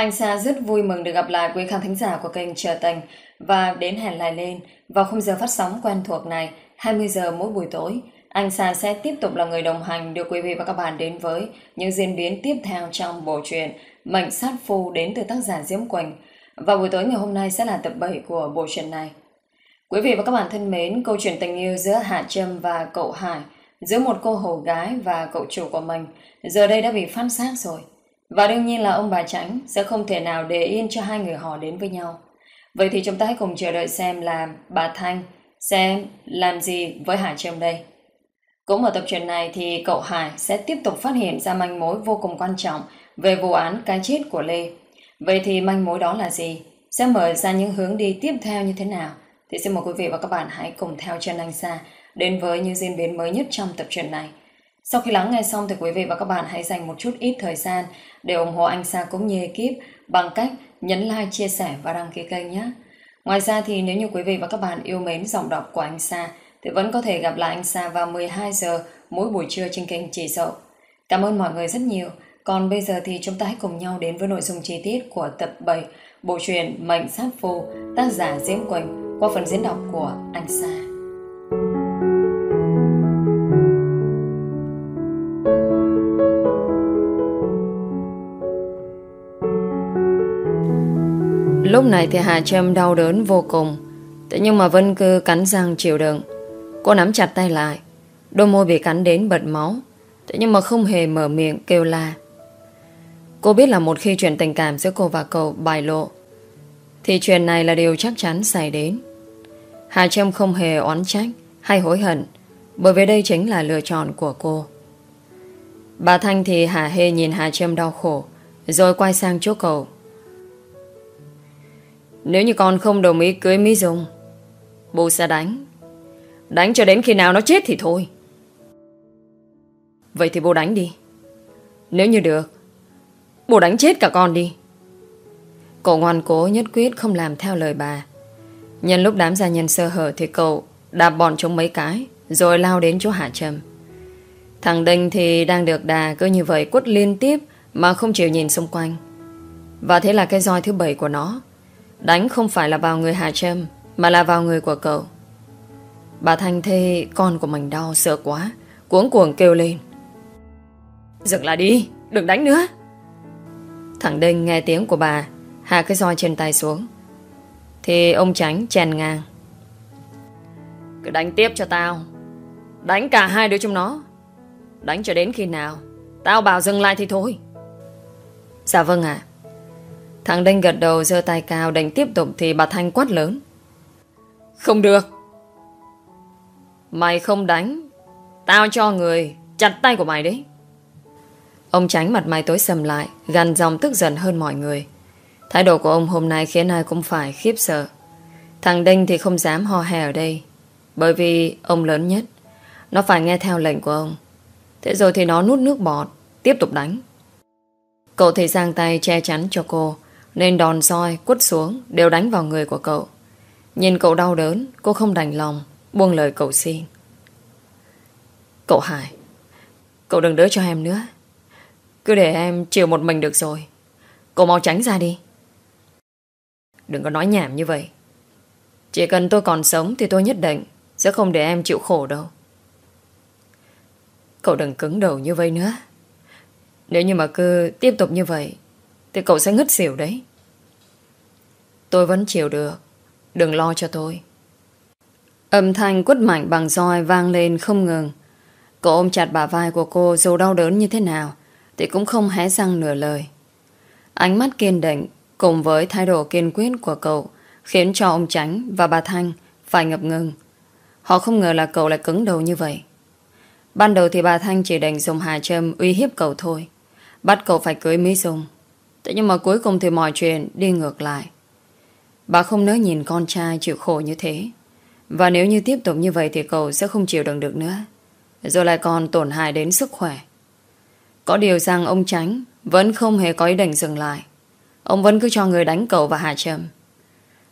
Anh Sa rất vui mừng được gặp lại quý khán thính giả của kênh Trở Tình và đến hẹn lại lên vào khung giờ phát sóng quen thuộc này 20 giờ mỗi buổi tối. Anh Sa sẽ tiếp tục là người đồng hành đưa quý vị và các bạn đến với những diễn biến tiếp theo trong bộ truyện Mệnh Sát Phu đến từ tác giả Diễm Quỳnh. Và buổi tối ngày hôm nay sẽ là tập 7 của bộ truyện này. Quý vị và các bạn thân mến, câu chuyện tình yêu giữa Hạ Trâm và cậu Hải, giữa một cô hầu gái và cậu chủ của mình, giờ đây đã bị phát xác rồi. Và đương nhiên là ông bà Tránh sẽ không thể nào để yên cho hai người họ đến với nhau. Vậy thì chúng ta hãy cùng chờ đợi xem là bà Thanh sẽ làm gì với Hải Trâm đây. Cũng ở tập truyện này thì cậu Hải sẽ tiếp tục phát hiện ra manh mối vô cùng quan trọng về vụ án cái chết của Lê. Vậy thì manh mối đó là gì? Sẽ mở ra những hướng đi tiếp theo như thế nào? Thì xin mời quý vị và các bạn hãy cùng theo chân anh Sa đến với những diễn biến mới nhất trong tập truyện này. Sau khi lắng nghe xong thì quý vị và các bạn hãy dành một chút ít thời gian để ủng hộ anh Sa cũng như ekip bằng cách nhấn like, chia sẻ và đăng ký kênh nhé. Ngoài ra thì nếu như quý vị và các bạn yêu mến giọng đọc của anh Sa thì vẫn có thể gặp lại anh Sa vào 12 giờ mỗi buổi trưa trên kênh Chỉ Dậu. Cảm ơn mọi người rất nhiều. Còn bây giờ thì chúng ta hãy cùng nhau đến với nội dung chi tiết của tập 7 bộ truyện Mệnh Sát Phu tác giả Diễm Quỳnh qua phần diễn đọc của anh Sa. Lúc này thì Hà Trâm đau đớn vô cùng. Thế nhưng mà Vân cứ cắn răng chịu đựng. Cô nắm chặt tay lại. Đôi môi bị cắn đến bật máu. Thế nhưng mà không hề mở miệng kêu la. Cô biết là một khi chuyện tình cảm giữa cô và cậu bài lộ, Thì chuyện này là điều chắc chắn xảy đến. Hà Trâm không hề oán trách Hay hối hận, Bởi vì đây chính là lựa chọn của cô. Bà Thanh thì Hà Hê nhìn Hà Trâm đau khổ, Rồi quay sang chỗ cậu nếu như con không đồng ý cưới Mỹ Dung, Bố sẽ đánh. Đánh cho đến khi nào nó chết thì thôi. Vậy thì bố đánh đi. Nếu như được, Bố đánh chết cả con đi. Cậu ngoan cố nhất quyết không làm theo lời bà. Nhân lúc đám gia nhân sơ hở Thì cậu đạp bọn chúng mấy cái, Rồi lao đến chỗ Hạ Trầm. Thằng Đinh thì đang được đà Cứ như vậy quất liên tiếp Mà không chịu nhìn xung quanh. Và thế là cái roi thứ bảy của nó Đánh không phải là vào người Hà Trâm, Mà là vào người của cậu. Bà Thanh thê, con của mình đau sợ quá, Cuống cuồng kêu lên. Dừng lại đi, Đừng đánh nữa. Thằng Đinh nghe tiếng của bà, Hạ cái roi trên tay xuống. Thì ông tránh chèn ngang. Cứ đánh tiếp cho tao. Đánh cả hai đứa chúng nó. Đánh cho đến khi nào, Tao bảo dừng lại thì thôi. Dạ vâng ạ. Thằng Đinh gật đầu giơ tay cao đánh tiếp tục thì bà Thanh quát lớn. Không được. Mày không đánh. Tao cho người chặt tay của mày đấy. Ông tránh mặt mày tối sầm lại, gần dòng tức giận hơn mọi người. Thái độ của ông hôm nay khiến ai cũng phải khiếp sợ. Thằng Đinh thì không dám ho hè ở đây. Bởi vì ông lớn nhất. Nó phải nghe theo lệnh của ông. Thế rồi thì nó nút nước bọt, tiếp tục đánh. Cậu thì giang tay che chắn cho cô. Nên đòn roi, quất xuống, Đều đánh vào người của cậu. Nhìn cậu đau đớn, Cô không đành lòng, Buông lời cậu xin. Cậu Hải, Cậu đừng đỡ cho em nữa. Cứ để em chịu một mình được rồi. Cậu mau tránh ra đi. Đừng có nói nhảm như vậy. Chỉ cần tôi còn sống Thì tôi nhất định Sẽ không để em chịu khổ đâu. Cậu đừng cứng đầu như vậy nữa. Nếu như mà cứ tiếp tục như vậy thì cậu sẽ ngất xỉu đấy. Tôi vẫn chịu được. Đừng lo cho tôi. Âm thanh quất mạnh bằng roi vang lên không ngừng. Cậu ôm chặt bả vai của cô Dù đau đớn như thế nào Thì cũng không hé răng nửa lời. Ánh mắt kiên định Cùng với thái độ kiên quyết của cậu Khiến cho ông Tránh và bà Thanh Phải ngập ngừng. Họ không ngờ là cậu lại cứng đầu như vậy. Ban đầu thì bà Thanh chỉ định dùng hà châm Uy hiếp cậu thôi. Bắt cậu phải cưới Mỹ Dung. Thế nhưng mà cuối cùng thì mọi chuyện đi ngược lại. Bà không nỡ nhìn con trai chịu khổ như thế. Và nếu như tiếp tục như vậy thì cậu sẽ không chịu đựng được nữa. Rồi lại còn tổn hại đến sức khỏe. Có điều rằng ông Tránh vẫn không hề có ý định dừng lại. Ông vẫn cứ cho người đánh cậu và hạ trầm.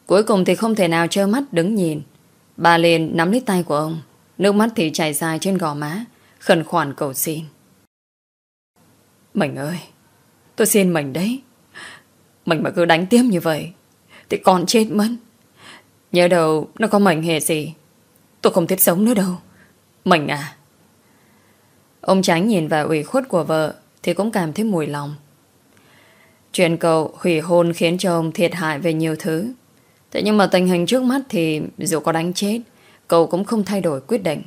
Cuối cùng thì không thể nào trơ mắt đứng nhìn. Bà liền nắm lấy tay của ông. Nước mắt thì chảy dài trên gò má. Khẩn khoản cầu xin. Mình ơi! Tôi xin mình đấy. Mình mà cứ đánh tiếp như vậy, Thì con chết mất. Nhớ đâu, nó có mình hề gì? Tôi không thích sống nữa đâu. Mình à? Ông Tránh nhìn vào ủy khuất của vợ, Thì cũng cảm thấy mùi lòng. Chuyện cậu hủy hôn khiến cho ông thiệt hại về nhiều thứ. Thế nhưng mà tình hình trước mắt thì dù có đánh chết, Cậu cũng không thay đổi quyết định.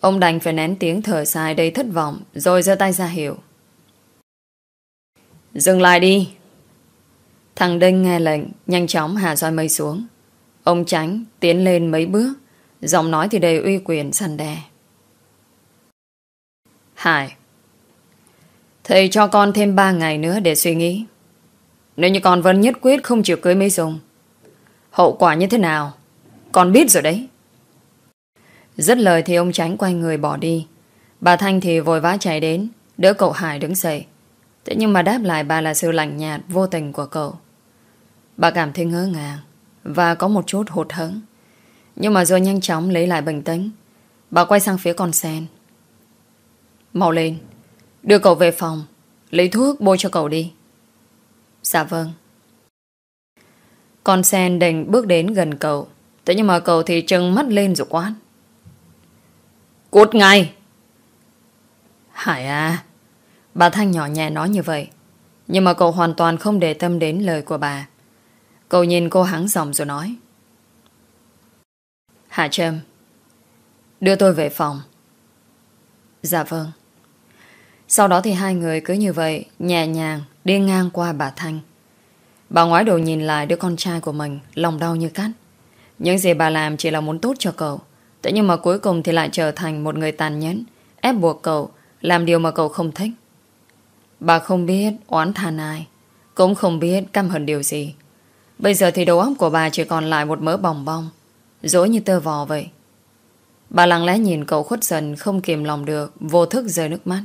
Ông đành phải nén tiếng thở dài đầy thất vọng, Rồi giơ tay ra hiệu. Dừng lại đi. Thằng Đinh nghe lệnh, Nhanh chóng hạ roi mây xuống. Ông tránh tiến lên mấy bước, Giọng nói thì đầy uy quyền săn đe. Hải, Thầy cho con thêm 3 ngày nữa để suy nghĩ. Nếu như con vẫn nhất quyết không chịu cưới mấy dùng Hậu quả như thế nào? Con biết rồi đấy. Dứt lời thì ông tránh quay người bỏ đi. Bà Thanh thì vội vã chạy đến, Đỡ cậu Hải đứng dậy. Thế nhưng mà đáp lại bà là sự lạnh nhạt Vô tình của cậu. Bà cảm thấy ngỡ ngàng Và có một chút hụt hẫng. Nhưng mà rồi nhanh chóng lấy lại bình tĩnh. Bà quay sang phía con sen. Mau lên, Đưa cậu về phòng, Lấy thuốc bôi cho cậu đi. Dạ vâng. Con sen định bước đến gần cậu, Thế nhưng mà cậu thì trừng mắt lên rồi quát. Cút ngay! Hải à Bà Thanh nhỏ nhẹ nói như vậy. Nhưng mà cậu hoàn toàn không để tâm đến lời của bà. Cậu nhìn cô hắng giọng rồi nói. Hạ Trâm, Đưa tôi về phòng. Dạ vâng. Sau đó thì hai người cứ như vậy, Nhẹ nhàng đi ngang qua bà Thanh. Bà ngoái đầu nhìn lại đứa con trai của mình, Lòng đau như cắt Những gì bà làm chỉ là muốn tốt cho cậu. Thế nhưng mà cuối cùng thì lại trở thành một người tàn nhẫn, Ép buộc cậu Làm điều mà cậu không thích. Bà không biết oán than ai, Cũng không biết căm hận điều gì. Bây giờ thì đầu óc của bà chỉ còn lại một mớ bòng bong, Dối như tơ vò vậy. Bà lặng lẽ nhìn cậu khuất dần, Không kìm lòng được, Vô thức rơi nước mắt.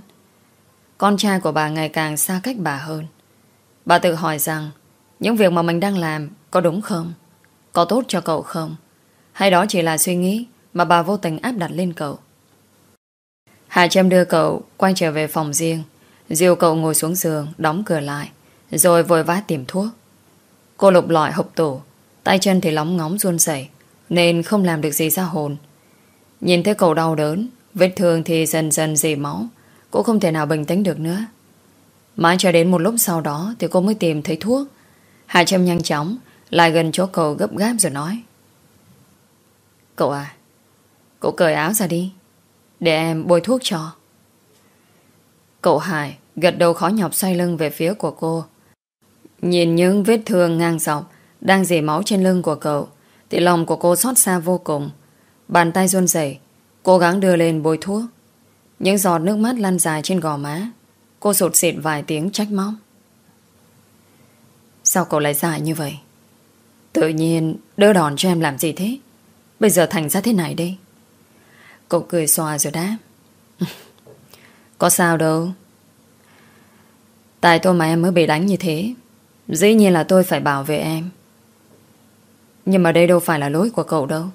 Con trai của bà ngày càng xa cách bà hơn. Bà tự hỏi rằng, Những việc mà mình đang làm có đúng không? Có tốt cho cậu không? Hay đó chỉ là suy nghĩ Mà bà vô tình áp đặt lên cậu? Hà Trâm đưa cậu Quay trở về phòng riêng. Diêu cậu ngồi xuống giường, Đóng cửa lại, Rồi vội vã tìm thuốc. Cô lục lọi hộp tủ, Tay chân thì lóng ngóng run rẩy, Nên không làm được gì ra hồn. Nhìn thấy cậu đau đớn, Vết thương thì dần dần dì máu Cô không thể nào bình tĩnh được nữa. Mãi cho đến một lúc sau đó Thì cô mới tìm thấy thuốc. Hạ Trâm nhanh chóng Lại gần chỗ cậu gấp gáp rồi nói. Cậu à Cậu cởi áo ra đi, Để em bôi thuốc cho. Cậu Hải gật đầu khó nhọc xoay lưng về phía của cô. Nhìn những vết thương ngang dọc Đang dì máu trên lưng của cậu, Thì lòng của cô xót xa vô cùng. Bàn tay run rẩy, Cố gắng đưa lên bôi thuốc. Những giọt nước mắt lăn dài trên gò má. Cô sụt xịt vài tiếng trách móc. Sao cậu lại dài như vậy? Tự nhiên đỡ đòn cho em làm gì thế? Bây giờ thành ra thế này đây. Cậu cười xòa rồi đáp. Có sao đâu. Tại tôi mà em mới bị đánh như thế, Dĩ nhiên là tôi phải bảo vệ em. Nhưng mà đây đâu phải là lỗi của cậu đâu.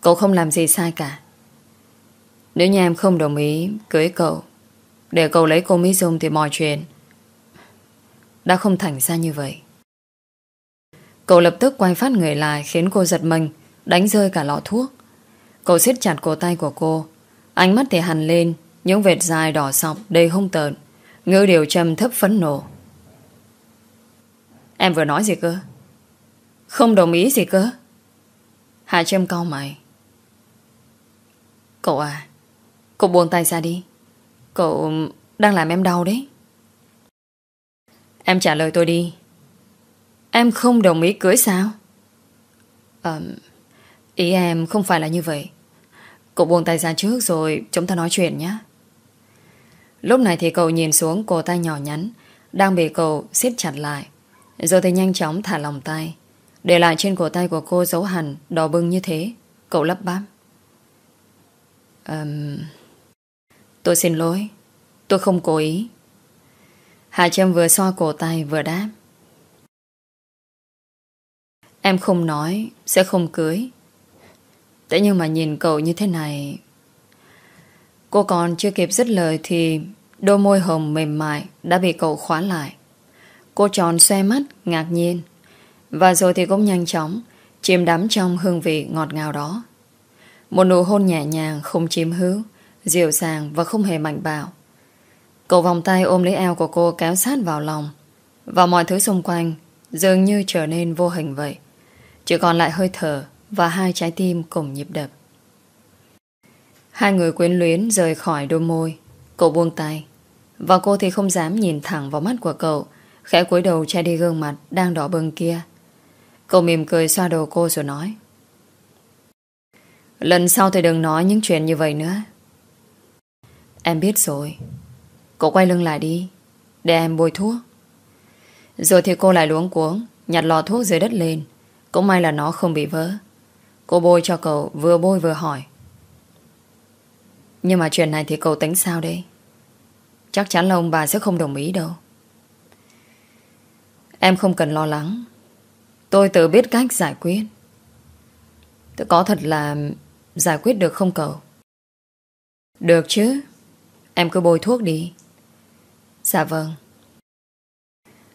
Cậu không làm gì sai cả. Nếu như em không đồng ý Cưới cậu, Để cậu lấy cô Mỹ Dung thì mọi chuyện Đã không thành ra như vậy. Cậu lập tức quay phát người lại Khiến cô giật mình, Đánh rơi cả lọ thuốc. Cậu siết chặt cổ tay của cô, Ánh mắt thì hằn lên những vệt dài đỏ sọc đầy hung tợn. Ngữ điều trầm thấp phấn nộ. Em vừa nói gì cơ? Không đồng ý gì cơ? Hạ Trâm cau mày. Cậu à Cậu buông tay ra đi? Cậu đang làm em đau đấy. Em trả lời tôi đi. Em không đồng ý cưới sao? À, Ý em không phải là như vậy. Cậu buông tay ra trước rồi Chúng ta nói chuyện nhé Lúc này thì cậu nhìn xuống cổ tay nhỏ nhắn. Đang bị cậu siết chặt lại. Rồi thì nhanh chóng thả lòng tay. Để lại trên cổ tay của cô dấu hẳn Đỏ bưng như thế. Cậu lắp bắp. Um, Tôi xin lỗi. Tôi không cố ý. Hà Trâm vừa xoa cổ tay vừa đáp. Em không nói Sẽ không cưới. Thế nhưng mà nhìn cậu như thế này Cô còn chưa kịp dứt lời Thì đôi môi hồng mềm mại Đã bị cậu khóa lại Cô tròn xoe mắt, ngạc nhiên. Và rồi thì cũng nhanh chóng chìm đắm trong hương vị ngọt ngào đó. Một nụ hôn nhẹ nhàng, không chiếm hữu, dịu dàng và không hề mạnh bạo. Cậu vòng tay ôm lấy eo của cô kéo sát vào lòng. Và mọi thứ xung quanh dường như trở nên vô hình vậy. Chỉ còn lại hơi thở và hai trái tim cùng nhịp đập. Hai người quyến luyến rời khỏi đôi môi. Cậu buông tay. Và cô thì không dám nhìn thẳng vào mắt của cậu, khẽ cúi đầu che đi gương mặt đang đỏ bừng kia. Cậu mỉm cười xoa đầu cô rồi nói. Lần sau thì đừng nói những chuyện như vậy nữa. Em biết rồi. Cậu quay lưng lại đi, để em bôi thuốc. Rồi thì cô lại luống cuống, nhặt lọ thuốc dưới đất lên. Cũng may là nó không bị vỡ. Cô bôi cho cậu vừa bôi vừa hỏi. Nhưng mà chuyện này thì cậu tính sao đây? Chắc chắn là ông bà sẽ không đồng ý đâu. Em không cần lo lắng. Tôi tự biết cách giải quyết. Tôi có thật là giải quyết được không cậu? Được chứ. Em cứ bôi thuốc đi. Dạ vâng.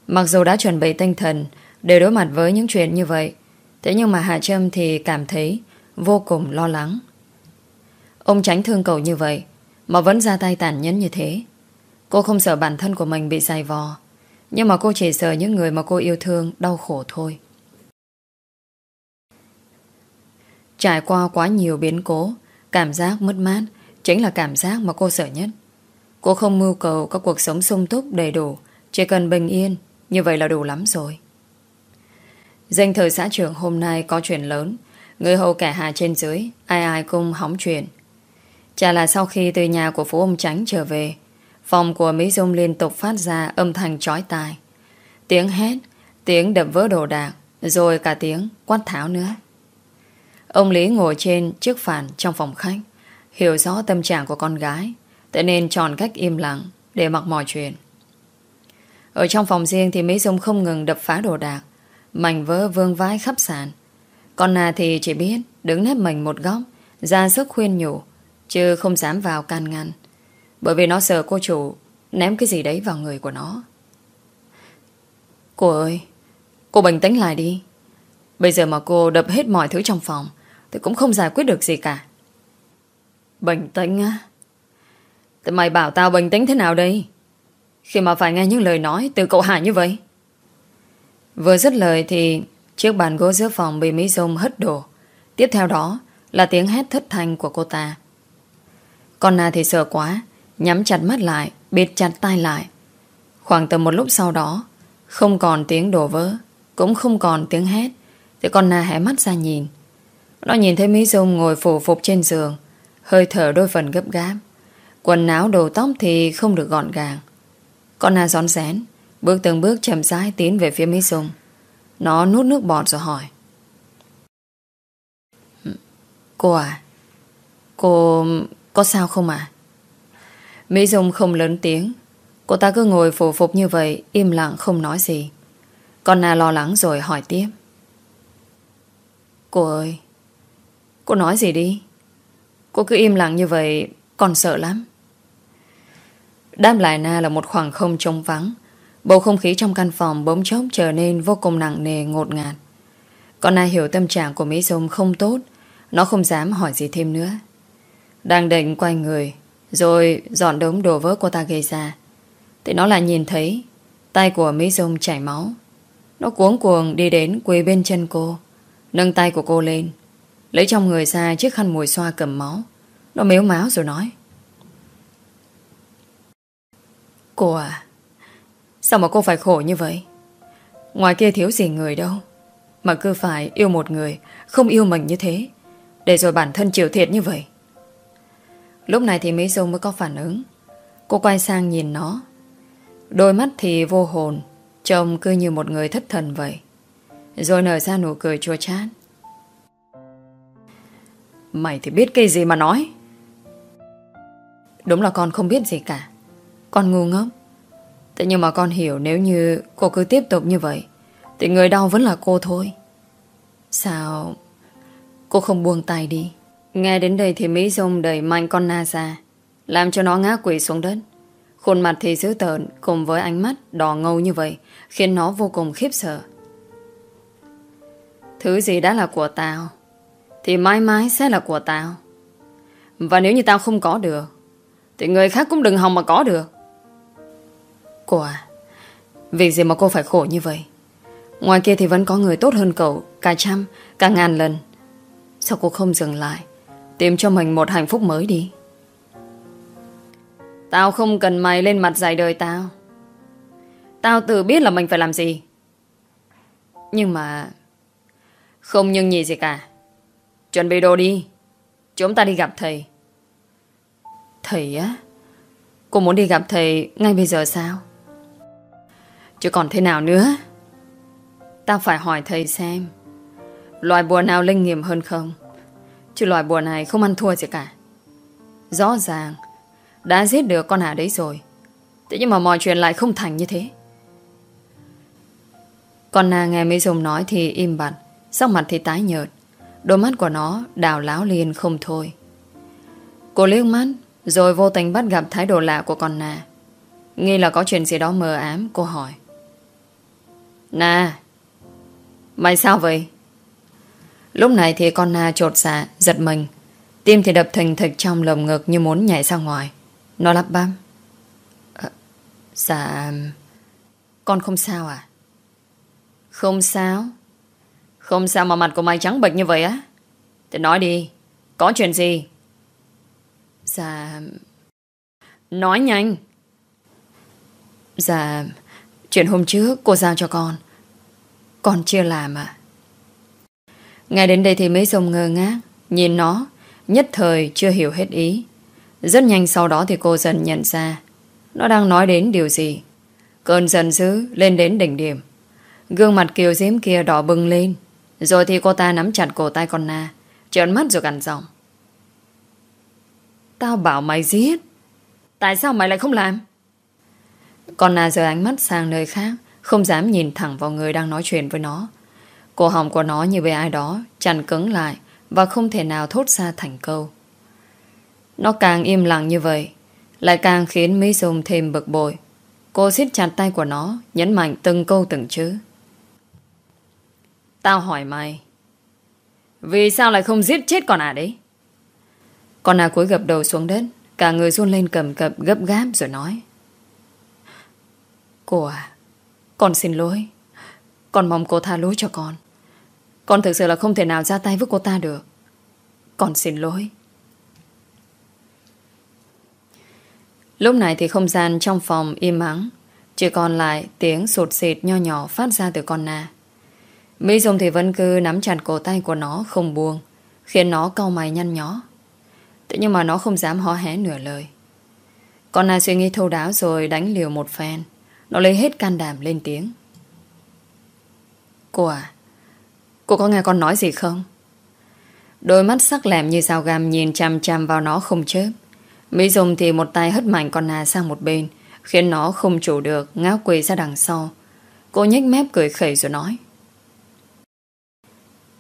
Mặc dù đã chuẩn bị tinh thần để đối mặt với những chuyện như vậy, thế nhưng mà Hạ Trâm thì cảm thấy vô cùng lo lắng. Ông tránh thương cậu như vậy, mà vẫn ra tay tàn nhẫn như thế. Cô không sợ bản thân của mình bị dày vò, nhưng mà cô chỉ sợ những người mà cô yêu thương đau khổ thôi. Trải qua quá nhiều biến cố, cảm giác mất mát chính là cảm giác mà cô sợ nhất. Cô không mưu cầu có cuộc sống sung túc đầy đủ, chỉ cần bình yên, như vậy là đủ lắm rồi. Danh thời xã trưởng hôm nay có chuyện lớn, người hầu cả hà trên dưới, ai ai cũng hóng chuyện. Chả là sau khi từ nhà của phú ông Tránh trở về, phòng của Mỹ Dung liên tục phát ra âm thanh chói tai. Tiếng hét, tiếng đập vỡ đồ đạc, rồi cả tiếng quát tháo nữa. Ông Lý ngồi trên chiếc phản trong phòng khách, hiểu rõ tâm trạng của con gái, Thế nên chọn cách im lặng Để mặc mọi chuyện Ở trong phòng riêng thì Mỹ Dung không ngừng đập phá đồ đạc Mảnh vỡ vương vãi khắp sàn Con nà thì chỉ biết Đứng nếp mình một góc ra sức khuyên nhủ Chứ không dám vào can ngăn Bởi vì nó sợ cô chủ Ném cái gì đấy vào người của nó Cô ơi, Cô bình tĩnh lại đi Bây giờ mà cô đập hết mọi thứ trong phòng, Thì cũng không giải quyết được gì cả Bình tĩnh á Thì mày bảo tao bình tĩnh thế nào đây? Khi mà phải nghe những lời nói từ cậu Hải như vậy. Vừa dứt lời thì chiếc bàn gỗ giữa phòng bị Mỹ Dung hất đổ. Tiếp theo đó là tiếng hét thất thanh của cô ta. Con Na thì sợ quá, nhắm chặt mắt lại, bịt chặt tay lại. Khoảng tầm một lúc sau đó, không còn tiếng đổ vỡ, cũng không còn tiếng hét, thì con Na hé mắt ra nhìn. Nó nhìn thấy Mỹ Dung ngồi phủ phục trên giường, hơi thở đôi phần gấp gáp. Quần áo đồ tóc thì không được gọn gàng Con Na gión rén Bước từng bước chậm rãi tiến về phía Mỹ Dung Nó nuốt nước bọt rồi hỏi Cô à Cô có sao không à Mỹ Dung không lớn tiếng. Cô ta cứ ngồi phủ phục như vậy, Im lặng không nói gì. Con Na lo lắng rồi hỏi tiếp. Cô ơi, Cô nói gì đi? Cô cứ im lặng như vậy, Con sợ lắm. Đáp lại Na là một khoảng không trống vắng. Bầu không khí trong căn phòng bỗng chốc trở nên vô cùng nặng nề, ngột ngạt. Con Na hiểu tâm trạng của Mỹ Dung không tốt. Nó không dám hỏi gì thêm nữa. Đang định quay người, Rồi dọn đống đồ vỡ cô ta gây ra. Thì nó lại nhìn thấy, Tay của Mỹ Dung chảy máu. Nó cuống cuồng đi đến quỳ bên chân cô, Nâng tay của cô lên, Lấy trong người ra chiếc khăn mùi xoa cầm máu. Nó mếu máu rồi nói, Cô à Sao mà cô phải khổ như vậy? Ngoài kia thiếu gì người đâu, Mà cứ phải yêu một người, Không yêu mình như thế, Để rồi bản thân chịu thiệt như vậy. Lúc này thì Mỹ Dung mới có phản ứng. Cô quay sang nhìn nó. Đôi mắt thì vô hồn, Trông cứ như một người thất thần vậy. Rồi nở ra nụ cười chua chát. Mày thì biết cái gì mà nói? Đúng là con không biết gì cả. Con ngu ngốc. Thế nhưng mà con hiểu nếu như cô cứ tiếp tục như vậy, Thì người đau vẫn là cô thôi. Sao Cô không buông tay đi? Nghe đến đây thì Mỹ Dung đẩy mạnh con Na ra Làm cho nó ngã quỷ xuống đất Khuôn mặt thì dữ tợn cùng với ánh mắt đỏ ngầu như vậy khiến nó vô cùng khiếp sợ. Thứ gì đã là của tao thì mãi mãi sẽ là của tao. Và nếu như tao không có được thì người khác cũng đừng hòng mà có được. Cô à, việc gì mà cô phải khổ như vậy? Ngoài kia thì vẫn có người tốt hơn cậu cả trăm, cả ngàn lần. Sao cô không dừng lại Tìm cho mình một hạnh phúc mới đi. Tao không cần mày lên mặt dài đời tao. Tao tự biết là mình phải làm gì. Nhưng mà Không nhưng nhị gì cả. Chuẩn bị đồ đi. Chúng ta đi gặp thầy. Thầy á? Cô muốn đi gặp thầy ngay bây giờ sao? Chứ còn thế nào nữa? Tao phải hỏi thầy xem. Loại bùa nào linh nghiệm hơn không? Chứ loại bùa này không ăn thua gì cả. Rõ ràng, Đã giết được con Hà đấy rồi. Thế nhưng mà mọi chuyện lại không thành như thế. Con nàng nghe mấy Dung nói thì im bặt, Sắc mặt thì tái nhợt. Đôi mắt của nó đào láo liền không thôi. Cô liếc mắt, Rồi vô tình bắt gặp thái độ lạ của con nà. Nghi là có chuyện gì đó mờ ám, Cô hỏi. Nà, Mày sao vậy? Lúc này thì con Na trột dạ Giật mình. Tim thì đập thình thịch trong lồng ngực như muốn nhảy ra ngoài. Nó lắp băm à, ờ, Dạ Con không sao à? Không sao. Không sao mà mặt của mày trắng bệch như vậy á. Thì nói đi Có chuyện gì? Dạ Nói nhanh. Dạ Chuyện hôm trước cô giao cho con. Con chưa làm à? Ngay đến đây thì mấy sông ngơ ngác. Nhìn nó, Nhất thời chưa hiểu hết ý. Rất nhanh sau đó thì cô dần nhận ra. Nó đang nói đến điều gì? Cơn dần dữ lên đến đỉnh điểm. Gương mặt kiều diễm kia đỏ bừng lên. Rồi thì cô ta nắm chặt cổ tay con Na, Trợn mắt rồi gằn giọng. Tao bảo mày giết. Tại sao mày lại không làm? Con Na giờ ánh mắt sang nơi khác, Không dám nhìn thẳng vào người đang nói chuyện với nó. Cổ họng của nó như bị ai đó, chặn cứng lại và không thể nào thốt ra thành câu. Nó càng im lặng như vậy, lại càng khiến Mỹ Dung thêm bực bội. Cô siết chặt tay của nó, nhấn mạnh từng câu từng chữ. Tao hỏi mày, Vì sao lại không giết chết con à đấy Con à cúi gập đầu xuống đất, Cả người run lên cầm cập, gấp gáp rồi nói Cô à Con xin lỗi, Con mong cô tha lỗi cho con con thực sự là không thể nào ra tay với cô ta được. Con xin lỗi. Lúc này thì không gian trong phòng im ắng Chỉ còn lại tiếng sụt xịt nho nhỏ phát ra từ con na. Mỹ Dung thì vẫn cứ nắm chặt cổ tay của nó không buông, Khiến nó cau mày nhăn nhó. Thế nhưng mà nó không dám hó hé nửa lời. Con na suy nghĩ thâu đáo rồi đánh liều một phen. Nó lấy hết can đảm lên tiếng. Cô à Cô có nghe con nói gì không? Đôi mắt sắc lẹm như sao gam nhìn chằm chằm vào nó không chớp. Mỹ Dung thì một tay hất mạnh con nà sang một bên, khiến nó không chủ được, ngáo quỳ ra đằng sau. Cô nhếch mép cười khẩy rồi nói.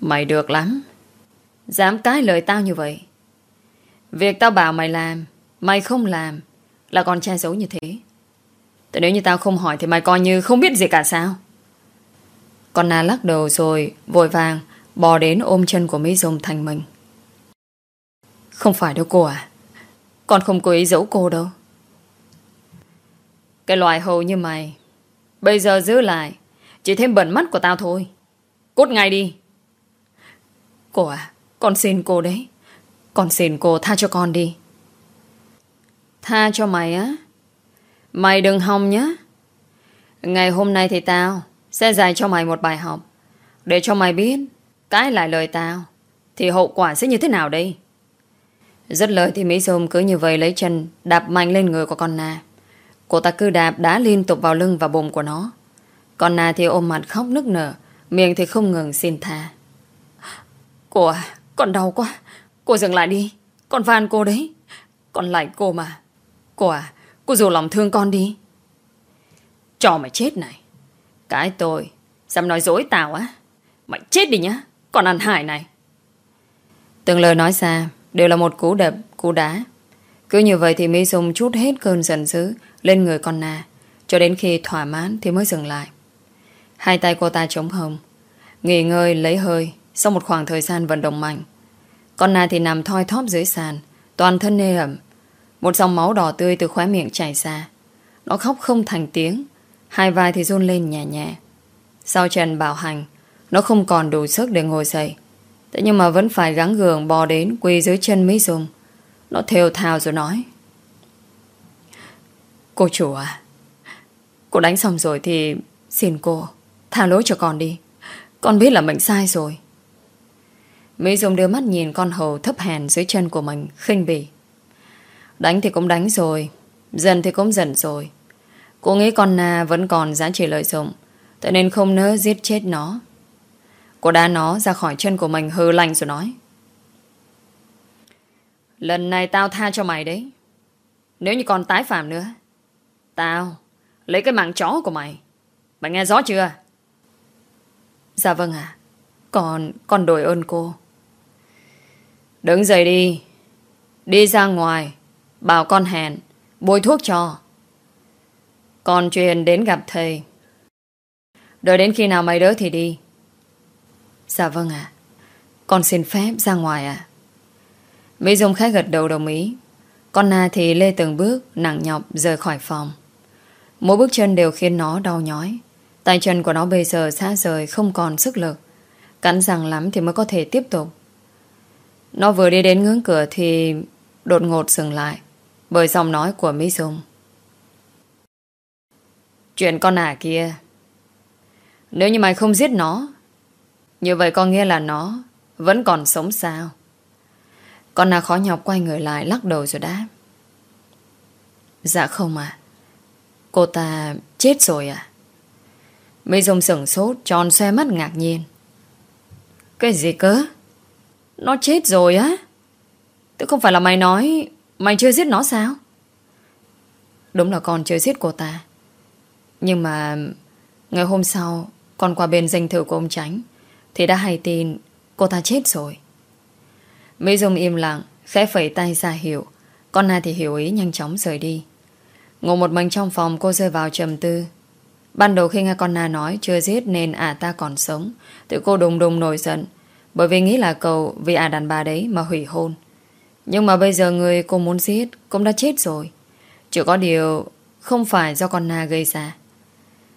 Mày được lắm. Dám cái lời tao như vậy. Việc tao bảo mày làm, mày không làm, là con trai xấu như thế tại nếu như tao không hỏi thì mày coi như không biết gì cả sao? Con Na lắc đầu rồi, Vội vàng, bò đến ôm chân của Mỹ Dung thành mình. Không phải đâu cô à Con không cố ý giấu cô đâu. Cái loại hầu như mày, Bây giờ giữ lại, Chỉ thêm bẩn mắt của tao thôi. Cút ngay đi. Cô à Con xin cô đấy, Con xin cô tha cho con đi. Tha cho mày á, Mày đừng hòng nhá. Ngày hôm nay thì tao sẽ dạy cho mày một bài học. Để cho mày biết Cái lại lời tao, Thì hậu quả sẽ như thế nào đây? Rất lời thì Mỹ Dung cứ như vậy lấy chân, Đạp mạnh lên người của con Na. Cô ta cứ đạp đá liên tục vào lưng và bụng của nó. Con Na thì ôm mặt khóc nức nở, Miệng thì không ngừng xin tha. Cô à Con đau quá. Cô dừng lại đi. Con van cô đấy. Con lại cô mà. Cô à Cô dù lòng thương con đi. Cho mày chết này cái tôi Dám nói dối tao á Mày chết đi nhá Còn ăn hải này Từng lời nói ra Đều là một cú đập, cú đá Cứ như vậy thì Mi Dung chút hết cơn giận dữ lên người con Na, cho đến khi thỏa mãn thì mới dừng lại. Hai tay cô ta chống hồng, nghỉ ngơi lấy hơi sau một khoảng thời gian vận động mạnh. Con Na thì nằm thoi thóp dưới sàn, toàn thân nê ẩm. Một dòng máu đỏ tươi từ khóe miệng chảy ra. Nó khóc không thành tiếng, hai vai thì run lên nhẹ nhẹ. Sau trần bảo hành, nó không còn đủ sức để ngồi dậy. Thế nhưng mà vẫn phải gắng gường bò đến quỳ dưới chân Mỹ Dung. Nó theo thào rồi nói. Cô chủ à, cô đánh xong rồi thì xin cô tha lỗi cho con đi. Con biết là mình sai rồi. Mỹ Dung đưa mắt nhìn con hầu thấp hèn dưới chân của mình, khinh bỉ. Đánh thì cũng đánh rồi, dần thì cũng dần rồi. Cô nghĩ con Na vẫn còn giá trị lợi dụng, Thế nên không nỡ giết chết nó. Cô đá nó ra khỏi chân của mình hư lành rồi nói. Lần này tao tha cho mày đấy. Nếu như còn tái phạm nữa Tao Lấy cái mạng chó của mày. Mày nghe rõ chưa? Dạ vâng ạ. Còn con đổi ơn cô. Đứng dậy đi. Đi ra ngoài Bảo con hẹn Bôi thuốc cho. Còn truyền đến gặp thầy. Đợi đến khi nào mày đỡ thì đi. Dạ vâng ạ. Con xin phép ra ngoài ạ. Mỹ Dung khẽ gật đầu đồng ý. Con Na thì lê từng bước, Nặng nhọc rời khỏi phòng. Mỗi bước chân đều khiến nó đau nhói. Tay chân của nó bây giờ xa rời, Không còn sức lực. Cắn răng lắm thì mới có thể tiếp tục. Nó vừa đi đến ngưỡng cửa Thì đột ngột dừng lại Bởi giọng nói của Mỹ Dung. Chuyện con ả kia. Nếu như mày không giết nó, Như vậy có nghĩa là nó Vẫn còn sống sao? Con ả khó nhọc quay người lại Lắc đầu rồi đáp. Dạ không à Cô ta chết rồi à Mỹ Dung sửng sốt, Tròn xoe mắt ngạc nhiên. Cái gì cơ? Nó chết rồi á? Tức không phải là mày nói Mày chưa giết nó sao? Đúng là con chưa giết cô ta. Nhưng mà Ngày hôm sau, con qua bên danh thự của ông Tránh Thì đã hay tin cô ta chết rồi. Mỹ Dung im lặng, Khẽ phẩy tay ra hiểu Con Na thì hiểu ý nhanh chóng rời đi. Ngồi một mình trong phòng, cô rơi vào trầm tư. Ban đầu khi nghe con Na nói Chưa giết nên ả ta còn sống tự cô đùng đùng nổi giận. Bởi vì nghĩ là cậu vì ả đàn bà đấy mà hủy hôn. Nhưng mà bây giờ người cô muốn giết Cũng đã chết rồi. Chỉ có điều Không phải do con Na gây ra.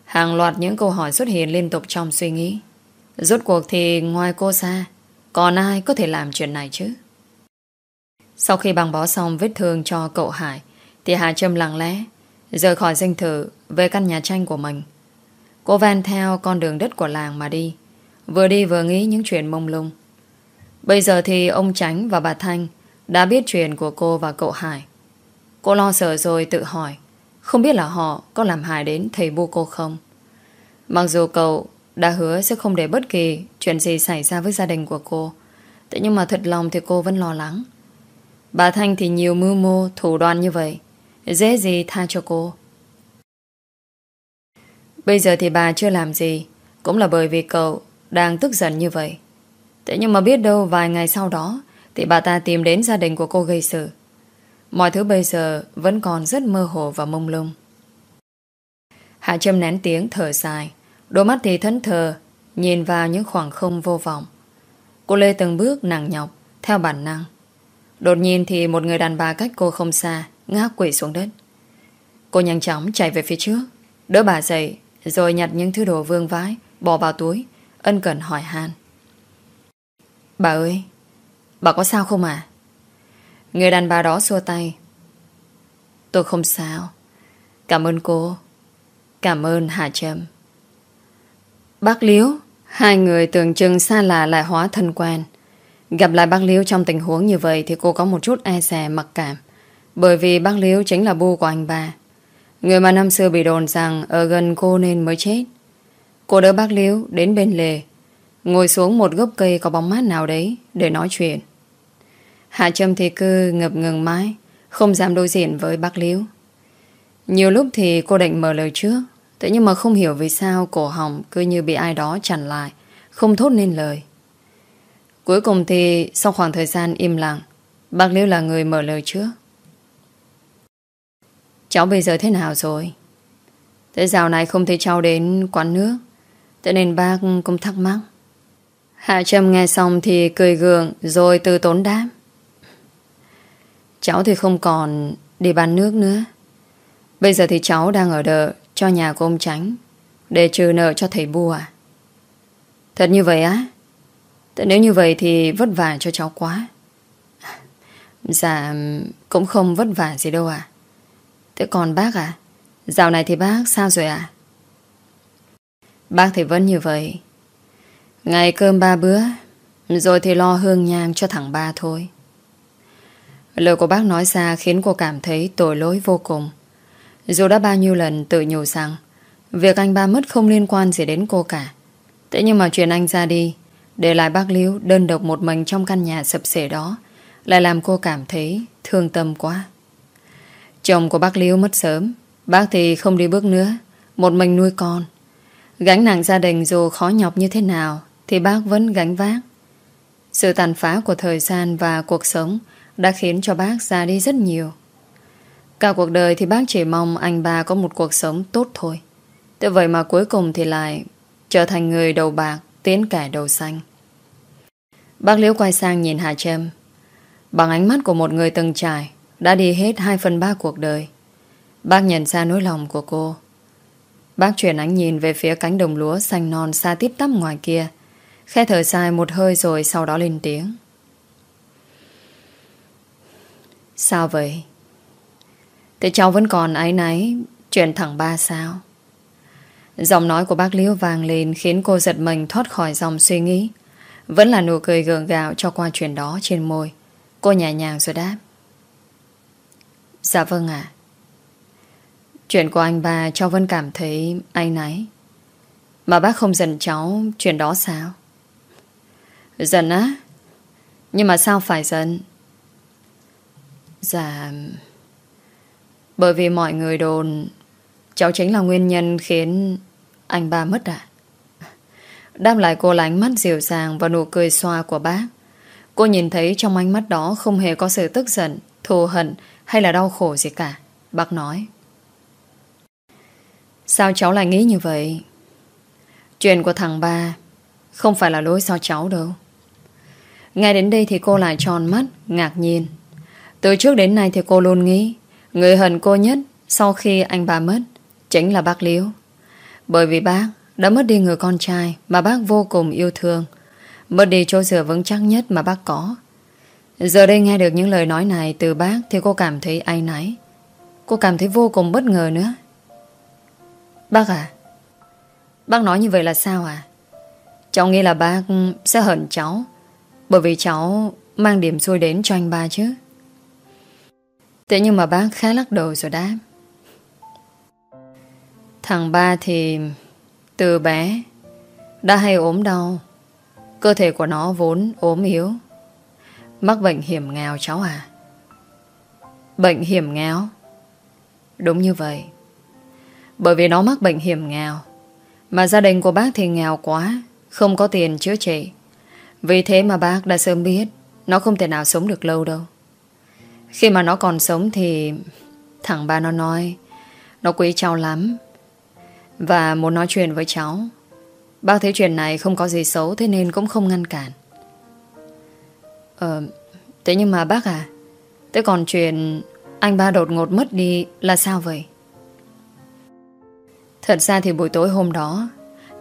Hàng loạt những câu hỏi xuất hiện liên tục trong suy nghĩ. Rốt cuộc thì ngoài cô ra, còn ai có thể làm chuyện này chứ? Sau khi băng bó xong vết thương cho cậu Hải, thì Hà Trâm lặng lẽ, rời khỏi dinh thự về căn nhà tranh của mình. Cô van theo con đường đất của làng mà đi, vừa đi vừa nghĩ những chuyện mông lung. Bây giờ thì ông Tránh và bà Thanh đã biết chuyện của cô và cậu Hải. Cô lo sợ rồi tự hỏi không biết là họ có làm hại đến thầy bu cô không? Mặc dù cậu đã hứa sẽ không để bất kỳ chuyện gì xảy ra với gia đình của cô Thế nhưng mà thật lòng thì cô vẫn lo lắng. Bà Thanh thì nhiều mưu mô, thủ đoạn như vậy Dễ gì tha cho cô. Bây giờ thì bà chưa làm gì Cũng là bởi vì cậu đang tức giận như vậy. Thế nhưng mà biết đâu vài ngày sau đó Thì bà ta tìm đến gia đình của cô gây sự. Mọi thứ bây giờ vẫn còn rất mơ hồ và mông lung. Hạ Trâm nén tiếng thở dài, đôi mắt thì thẫn thờ, nhìn vào những khoảng không vô vọng. Cô lê từng bước nặng nhọc, theo bản năng. Đột nhiên thì một người đàn bà cách cô không xa, ngã quỷ xuống đất. Cô nhanh chóng chạy về phía trước, đỡ bà dậy, rồi nhặt những thứ đồ vương vái, bỏ vào túi, ân cần hỏi han. Bà ơi, bà có sao không à? Người đàn bà đó xua tay. Tôi không sao. Cảm ơn cô. Cảm ơn Hà Trâm. Bác Liếu Hai người tưởng chừng xa lạ lại hóa thân quen. Gặp lại bác Liếu trong tình huống như vậy Thì cô có một chút e xè mặc cảm. Bởi vì bác Liếu chính là bu của anh ba Người mà năm xưa bị đồn rằng Ở gần cô nên mới chết. Cô đỡ bác Liếu đến bên lề. Ngồi xuống một gốc cây có bóng mát nào đấy Để nói chuyện. Hạ Trâm thì cứ ngập ngừng mãi, Không dám đối diện với bác Liễu. Nhiều lúc thì cô định mở lời trước, Thế nhưng mà không hiểu vì sao cổ họng cứ như bị ai đó chặn lại, Không thốt nên lời. Cuối cùng thì sau khoảng thời gian im lặng, Bác Liễu là người mở lời trước. Cháu bây giờ thế nào rồi? Thế dạo này không thấy cháu đến quán nước, Thế nên bác cũng thắc mắc. Hạ Trâm nghe xong thì cười gượng, Rồi từ tốn đáp. Cháu thì không còn đi bán nước nữa. Bây giờ thì cháu đang ở đợi Cho nhà của ông Tránh Để trừ nợ cho thầy bùa à? Thật như vậy á? Thế nếu như vậy thì vất vả cho cháu quá. Dạ Cũng không vất vả gì đâu à Thế còn bác à? Dạo này thì bác sao rồi à Bác thì vẫn như vậy. Ngày cơm ba bữa, Rồi thì lo hương nhang cho thằng ba thôi. Lời của bác nói ra khiến cô cảm thấy tội lỗi vô cùng. Dù đã bao nhiêu lần tự nhủ rằng, việc anh ba mất không liên quan gì đến cô cả. Thế nhưng mà chuyện anh ra đi, để lại bác Liễu đơn độc một mình trong căn nhà sập sể đó, lại làm cô cảm thấy thương tâm quá. Chồng của bác Liễu mất sớm, bác thì không đi bước nữa, một mình nuôi con. Gánh nặng gia đình dù khó nhọc như thế nào, thì bác vẫn gánh vác. Sự tàn phá của thời gian và cuộc sống đã khiến cho bác già đi rất nhiều. Cả cuộc đời thì bác chỉ mong anh ba có một cuộc sống tốt thôi. Thế vậy mà cuối cùng thì lại trở thành người đầu bạc, tiến kẻ đầu xanh. Bác Liễu quay sang nhìn Hà Trâm. Bằng ánh mắt của một người từng trải, đã đi hết 2 phần 3 cuộc đời. Bác nhận ra nỗi lòng của cô. Bác chuyển ánh nhìn về phía cánh đồng lúa xanh non xa tiếp tắp ngoài kia. Khe thở dài một hơi rồi sau đó lên tiếng. Sao vậy? Thế cháu vẫn còn ái náy, Chuyện thẳng ba sao? Giọng nói của bác Liễu vàng lên Khiến cô giật mình thoát khỏi dòng suy nghĩ. Vẫn là nụ cười gượng gạo Cho qua chuyện đó trên môi. Cô nhẹ nhàng rồi đáp. Dạ vâng ạ. Chuyện của anh ba, cháu vẫn cảm thấy Anh náy. Mà bác không giận cháu, chuyện đó sao? Giận á? Nhưng mà sao phải giận? Dạ. Bởi vì mọi người đồn Cháu chính là nguyên nhân khiến Anh ba mất à Đáp lại cô là ánh mắt dịu dàng Và nụ cười xoa của bác. Cô nhìn thấy trong ánh mắt đó Không hề có sự tức giận, thù hận Hay là đau khổ gì cả. Bác nói. Sao cháu lại nghĩ như vậy? Chuyện của thằng ba Không phải là lỗi do cháu đâu. Ngay đến đây thì cô lại tròn mắt Ngạc nhiên từ trước đến nay thì cô luôn nghĩ, Người hận cô nhất sau khi anh bà mất Chính là bác Liễu. Bởi vì bác đã mất đi người con trai Mà bác vô cùng yêu thương, Mất đi chỗ dựa vững chắc nhất mà bác có. Giờ đây nghe được những lời nói này Từ bác thì cô cảm thấy ai nấy Cô cảm thấy vô cùng bất ngờ nữa. Bác à Bác nói như vậy là sao à? Cháu nghĩ là bác sẽ hận cháu Bởi vì cháu mang điểm xui đến cho anh ba chứ. Thế nhưng mà bác khá lắc đầu rồi đáp. Thằng ba thì, Từ bé, Đã hay ốm đau. Cơ thể của nó vốn ốm yếu. Mắc bệnh hiểm nghèo cháu à Bệnh hiểm nghèo? Đúng như vậy. Bởi vì nó mắc bệnh hiểm nghèo, Mà gia đình của bác thì nghèo quá, Không có tiền chữa trị. Vì thế mà bác đã sớm biết, Nó không thể nào sống được lâu đâu khi mà nó còn sống thì Thằng ba nó nói, Nó quý cháu lắm Và muốn nói chuyện với cháu. Bác thấy chuyện này không có gì xấu Thế nên cũng không ngăn cản. Ờ Thế nhưng mà bác à Thế còn chuyện Anh ba đột ngột mất đi là sao vậy? Thật ra thì buổi tối hôm đó,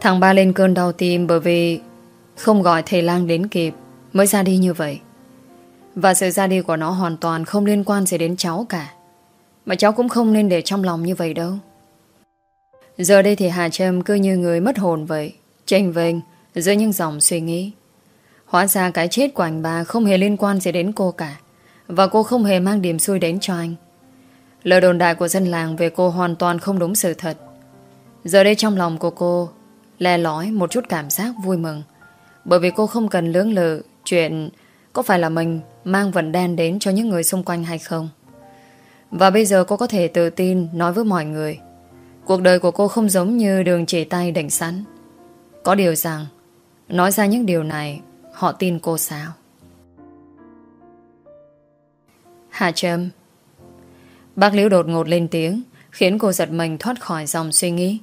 Thằng ba lên cơn đau tim Bởi vì không gọi thầy lang đến kịp Mới ra đi như vậy và sự ra đi của nó hoàn toàn không liên quan gì đến cháu cả. Mà cháu cũng không nên để trong lòng như vậy đâu. Giờ đây thì Hà Trâm cứ như người mất hồn vậy. Tranh vênh giữa những dòng suy nghĩ. Hóa ra cái chết của anh bà không hề liên quan gì đến cô cả. Và cô không hề mang điểm xui đến cho anh. Lời đồn đại của dân làng về cô hoàn toàn không đúng sự thật. Giờ đây trong lòng của cô le lói một chút cảm giác vui mừng. Bởi vì cô không cần lưỡng lự chuyện có phải là mình mang vận đen đến cho những người xung quanh hay không? Và bây giờ cô có thể tự tin nói với mọi người, Cuộc đời của cô không giống như đường chỉ tay đỉnh sẵn. Có điều rằng, Nói ra những điều này, Họ tin cô sao? Hà Trâm, Bác Liễu đột ngột lên tiếng, Khiến cô giật mình thoát khỏi dòng suy nghĩ.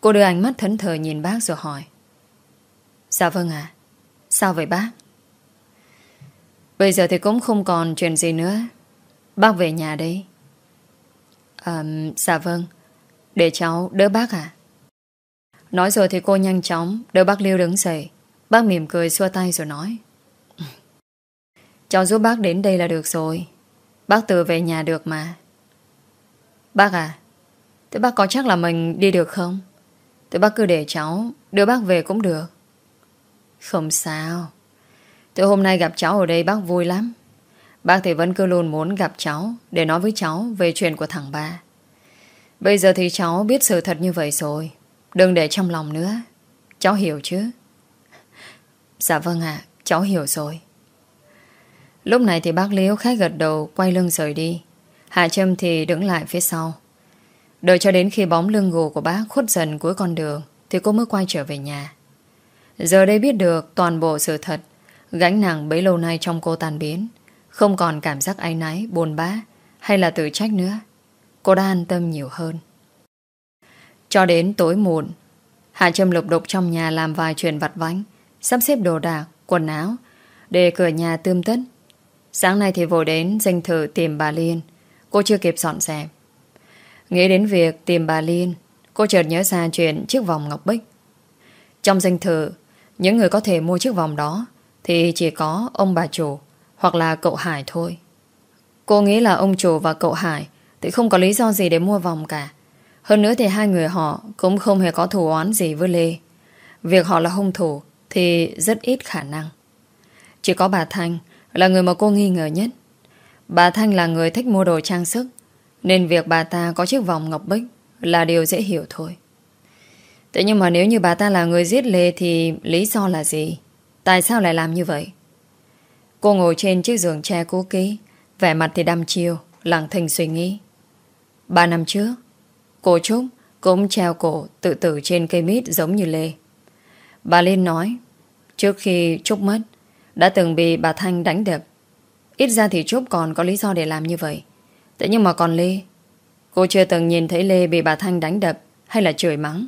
Cô đưa ánh mắt thẫn thờ nhìn bác rồi hỏi. Dạ vâng ạ. Sao vậy bác? Bây giờ thì cũng không còn chuyện gì nữa. Bác về nhà đi. À, dạ vâng. Để cháu đỡ bác à Nói rồi thì cô nhanh chóng Đỡ bác Liêu đứng dậy. Bác mỉm cười xua tay rồi nói. Cháu giúp bác đến đây là được rồi. Bác tự về nhà được mà. Bác à Thế bác có chắc là mình đi được không? Thế bác cứ để cháu Đưa bác về cũng được. Không sao. Từ hôm nay gặp cháu ở đây bác vui lắm. Bác thì vẫn cứ luôn muốn gặp cháu, Để nói với cháu về chuyện của thằng ba. Bây giờ thì cháu biết sự thật như vậy rồi. Đừng để trong lòng nữa. Cháu hiểu chứ? Dạ vâng ạ, Cháu hiểu rồi. Lúc này thì bác Liễu khách gật đầu, Quay lưng rời đi. Hạ Trâm thì đứng lại phía sau. Đợi cho đến khi bóng lưng gù của bác khuất dần cuối con đường, Thì cô mới quay trở về nhà. Giờ đây biết được toàn bộ sự thật Gánh nặng bấy lâu nay trong cô tan biến. Không còn cảm giác áy náy, buồn bã Hay là tự trách nữa. Cô đã an tâm nhiều hơn. Cho đến tối muộn Hạ Trâm lục đục trong nhà làm vài chuyện vặt vánh Sắp xếp đồ đạc, quần áo Để cửa nhà tươm tất. Sáng nay thì vội đến danh thử tìm bà Liên. Cô chưa kịp dọn dẹp. Nghĩ đến việc tìm bà Liên Cô chợt nhớ ra chuyện chiếc vòng ngọc bích. Trong danh thử Những người có thể mua chiếc vòng đó thì chỉ có ông bà chủ, Hoặc là cậu Hải thôi. Cô nghĩ là ông chủ và cậu Hải Thì không có lý do gì để mua vòng cả. Hơn nữa thì hai người họ Cũng không hề có thù oán gì với Lê. Việc họ là hung thủ Thì rất ít khả năng. Chỉ có bà Thanh Là người mà cô nghi ngờ nhất. Bà Thanh là người thích mua đồ trang sức, Nên việc bà ta có chiếc vòng ngọc bích Là điều dễ hiểu thôi. Thế nhưng mà nếu như bà ta là người giết Lê Thì lý do là gì? Tại sao lại làm như vậy? Cô ngồi trên chiếc giường tre cố ký, Vẻ mặt thì đăm chiêu, Lặng thình suy nghĩ. Ba năm trước, Cô Trúc cũng treo cổ tự tử trên cây mít giống như Lê. Bà Liên nói, Trước khi Trúc mất, Đã từng bị bà Thanh đánh đập. Ít ra thì Trúc còn có lý do để làm như vậy. Thế nhưng mà còn Lê, Cô chưa từng nhìn thấy Lê bị bà Thanh đánh đập Hay là chửi mắng.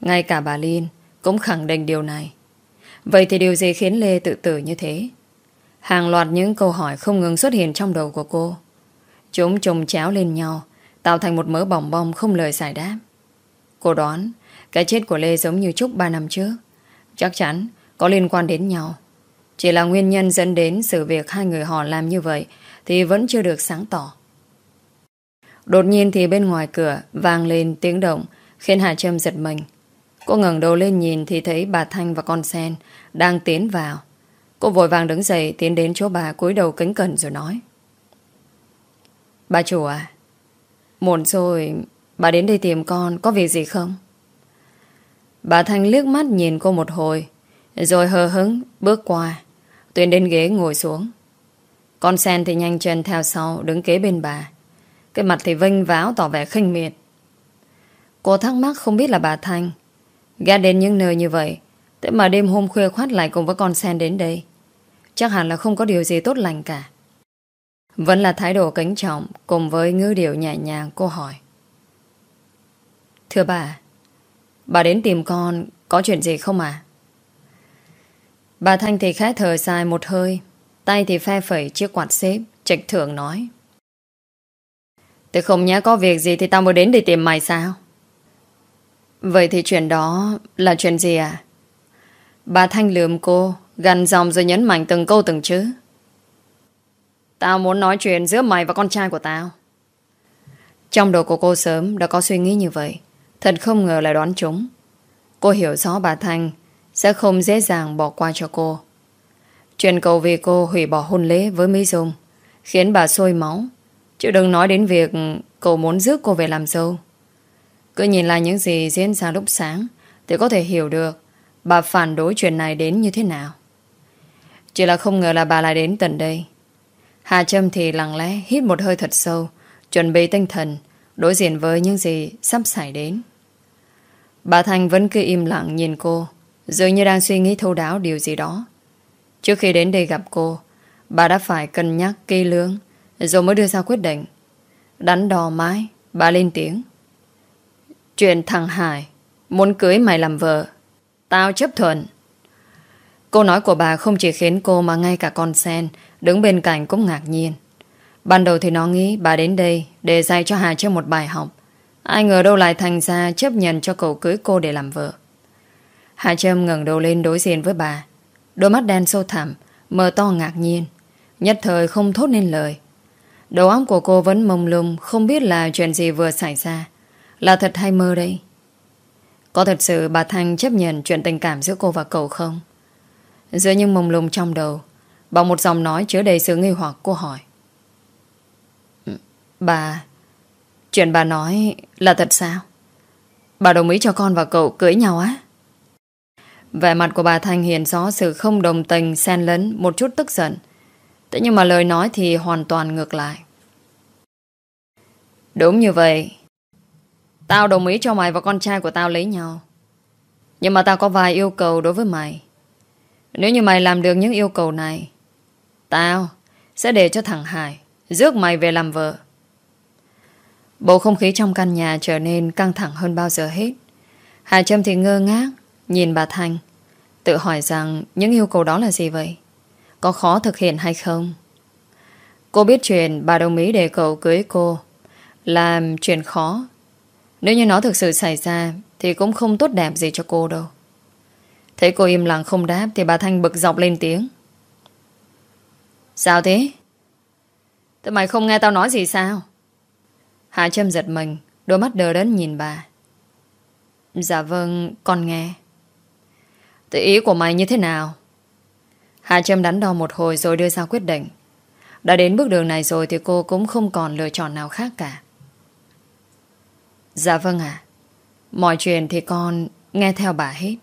Ngay cả bà Liên cũng khẳng định điều này. Vậy thì điều gì khiến Lê tự tử như thế? Hàng loạt những câu hỏi không ngừng xuất hiện trong đầu của cô. Chúng trùng chéo lên nhau, Tạo thành một mớ bỏng bong không lời giải đáp. Cô đoán, Cái chết của Lê giống như Trúc 3 năm trước. Chắc chắn, có liên quan đến nhau. Chỉ là nguyên nhân dẫn đến sự việc hai người họ làm như vậy thì vẫn chưa được sáng tỏ. Đột nhiên thì bên ngoài cửa vang lên tiếng động, khiến Hà Trâm giật mình. Cô ngẩng đầu lên nhìn thì thấy bà Thanh và con sen đang tiến vào. Cô vội vàng đứng dậy tiến đến chỗ bà cúi đầu kính cẩn rồi nói. Bà chủ à, muộn rồi, bà đến đây tìm con có việc gì không? Bà Thanh liếc mắt nhìn cô một hồi rồi hờ hứng bước qua Tuyên đến ghế ngồi xuống Con sen thì nhanh chân theo sau Đứng kế bên bà Cái mặt thì vinh váo tỏ vẻ khinh miệt Cô thắc mắc không biết là bà Thanh Ghé đến những nơi như vậy, Thế mà đêm hôm khuya khoát lại cùng với con sen đến đây, Chắc hẳn là không có điều gì tốt lành cả. Vẫn là thái độ kính trọng Cùng với ngữ điệu nhẹ nhàng cô hỏi. Thưa bà Bà đến tìm con Có chuyện gì không à Bà Thanh thì khẽ thở dài một hơi, Tay thì phe phẩy chiếc quạt xếp, Trịch thượng nói. Tôi không nhớ có việc gì Thì tao mới đến để tìm mày sao? Vậy thì chuyện đó Là chuyện gì à Bà Thanh lườm cô Gần dòng rồi nhấn mạnh từng câu từng chữ Tao muốn nói chuyện giữa mày và con trai của tao Trong đầu của cô sớm Đã có suy nghĩ như vậy Thật không ngờ lại đoán chúng Cô hiểu rõ bà Thanh sẽ không dễ dàng bỏ qua cho cô. Chuyện cầu vì cô hủy bỏ hôn lễ với Mỹ Dung khiến bà sôi máu. Chứ đừng nói đến việc cậu muốn rước cô về làm dâu. Cứ nhìn lại những gì diễn ra lúc sáng, thì có thể hiểu được bà phản đối chuyện này đến như thế nào. Chỉ là không ngờ là bà lại đến tận đây. Hà Trâm thì lặng lẽ hít một hơi thật sâu, chuẩn bị tinh thần, đối diện với những gì sắp xảy đến. Bà thanh vẫn cứ im lặng nhìn cô, Dường như đang suy nghĩ thâu đáo điều gì đó Trước khi đến đây gặp cô, Bà đã phải cân nhắc kỹ lưỡng, Rồi mới đưa ra quyết định Đắn đo mãi, Bà lên tiếng Chuyện thằng Hải, Muốn cưới mày làm vợ. Tao chấp thuận. Câu nói của bà không chỉ khiến cô mà ngay cả con sen Đứng bên cạnh cũng ngạc nhiên. Ban đầu thì nó nghĩ bà đến đây Để dạy cho Hà Trâm một bài học. Ai ngờ đâu lại thành ra chấp nhận cho cậu cưới cô để làm vợ. Hà Trâm ngẩng đầu lên đối diện với bà. Đôi mắt đen sâu thẳm, Mờ to ngạc nhiên. Nhất thời không thốt nên lời. Đầu óc của cô vẫn mông lung, Không biết là chuyện gì vừa xảy ra. Là thật hay mơ đây? Có thật sự bà Thanh chấp nhận Chuyện tình cảm giữa cô và cậu không? Giữa những mông lung trong đầu Bằng một dòng nói chứa đầy sự nghi hoặc cô hỏi. Bà, Chuyện bà nói là thật sao? Bà đồng ý cho con và cậu cưới nhau á? Vẻ mặt của bà Thanh hiền rõ sự không đồng tình, xen lẫn, một chút tức giận. Thế nhưng mà lời nói thì hoàn toàn ngược lại. Đúng như vậy Tao đồng ý cho mày và con trai của tao lấy nhau. Nhưng mà tao có vài yêu cầu đối với mày. Nếu như mày làm được những yêu cầu này, Tao sẽ để cho thằng Hải Rước mày về làm vợ. Bầu không khí trong căn nhà trở nên căng thẳng hơn bao giờ hết. Hải Trâm thì ngơ ngác, Nhìn bà Thanh, Tự hỏi rằng những yêu cầu đó là gì vậy? Có khó thực hiện hay không? Cô biết chuyện bà đồng ý để cậu cưới cô Làm chuyện khó nếu như nó thực sự xảy ra, Thì cũng không tốt đẹp gì cho cô đâu. Thấy cô im lặng không đáp, Thì bà Thanh bực dọc lên tiếng. Sao thế? Thế mày không nghe tao nói gì sao? Hạ Trâm giật mình, Đôi mắt đờ đẫn nhìn bà. Dạ vâng con nghe. Tự ý của mày như thế nào? Hạ Trâm đắn đo một hồi Rồi đưa ra quyết định. Đã đến bước đường này rồi Thì cô cũng không còn lựa chọn nào khác cả. Dạ vâng ạ. Mọi chuyện thì con nghe theo bà hết.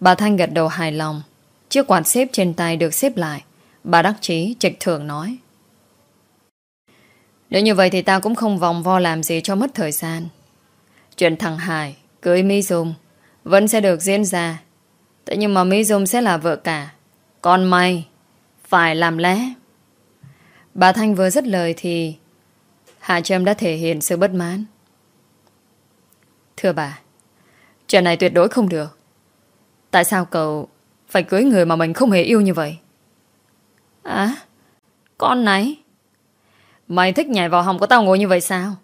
Bà Thanh gật đầu hài lòng. Chiếc quạt xếp trên tay được xếp lại. Bà đắc chí trịch thường nói. Nếu như vậy thì ta cũng không vòng vo làm gì cho mất thời gian. Chuyện thằng Hải Cưới Mỹ Dung Vẫn sẽ được diễn ra. Thế nhưng mà Mỹ Dung sẽ là vợ cả. Còn mày Phải làm lẽ. Bà Thanh vừa dứt lời thì Hạ Trâm đã thể hiện sự bất mãn. Thưa bà, Chuyện này tuyệt đối không được. Tại sao cậu Phải cưới người mà mình không hề yêu như vậy? À Con này, Mày thích nhảy vào hồng của tao ngồi như vậy sao?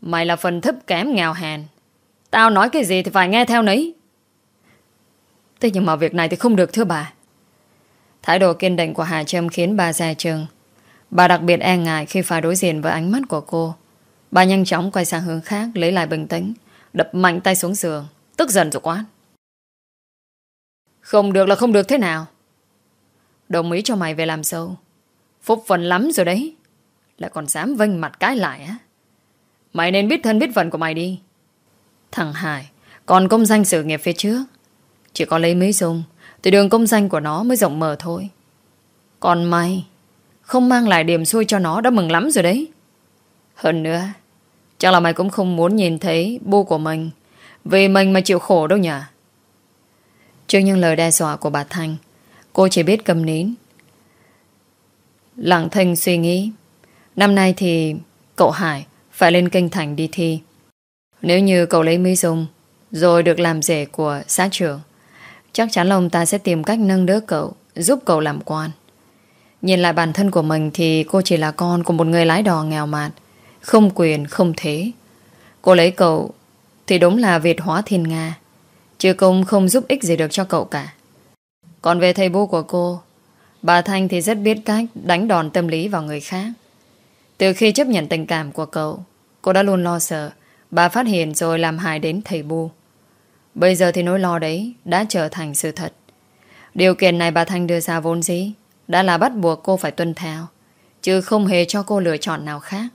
Mày là phần thấp kém nghèo hèn. Tao nói cái gì thì phải nghe theo nấy. Thế nhưng mà việc này thì không được, thưa bà. Thái độ kiên định của Hà Trâm khiến bà ra trường. Bà đặc biệt e ngại khi phải đối diện với ánh mắt của cô. Bà nhanh chóng quay sang hướng khác, Lấy lại bình tĩnh. Đập mạnh tay xuống giường, Tức giận rồi quát. Không được là không được thế nào? Đồng ý cho mày về làm sâu. Phúc phần lắm rồi đấy. Lại còn dám vênh mặt cái lại á. Mày nên biết thân biết phận của mày đi. Thằng Hải, Còn công danh sự nghiệp phía trước. Chỉ có lấy mấy dùng Thì đường công danh của nó mới rộng mở thôi. Còn mày, Không mang lại điểm xui cho nó đã mừng lắm rồi đấy. Hơn nữa Chắc là mày cũng không muốn nhìn thấy bố của mình. Vì mình mà chịu khổ đâu nhỉ? Trước những lời đe dọa của bà Thanh, Cô chỉ biết cầm nín. Lặng thinh suy nghĩ. Năm nay thì Cậu Hải phải lên kinh thành đi thi. Nếu như cậu lấy Mỹ Dung, Rồi được làm rể của xã trưởng, Chắc chắn là ông ta sẽ tìm cách nâng đỡ cậu, Giúp cậu làm quan. Nhìn lại bản thân của mình Thì cô chỉ là con của một người lái đò nghèo mạt. Không quyền, không thế. Cô lấy cậu, Thì đúng là Việt hóa thiên Nga. Chứ công không giúp ích gì được cho cậu cả. Còn về thầy bố của cô, Bà Thanh thì rất biết cách Đánh đòn tâm lý vào người khác. Từ khi chấp nhận tình cảm của cậu, Cô đã luôn lo sợ Bà phát hiện rồi làm hại đến thầy bu Bây giờ thì nỗi lo đấy Đã trở thành sự thật. Điều kiện này bà Thanh đưa ra vốn dĩ Đã là bắt buộc cô phải tuân theo, Chứ không hề cho cô lựa chọn nào khác.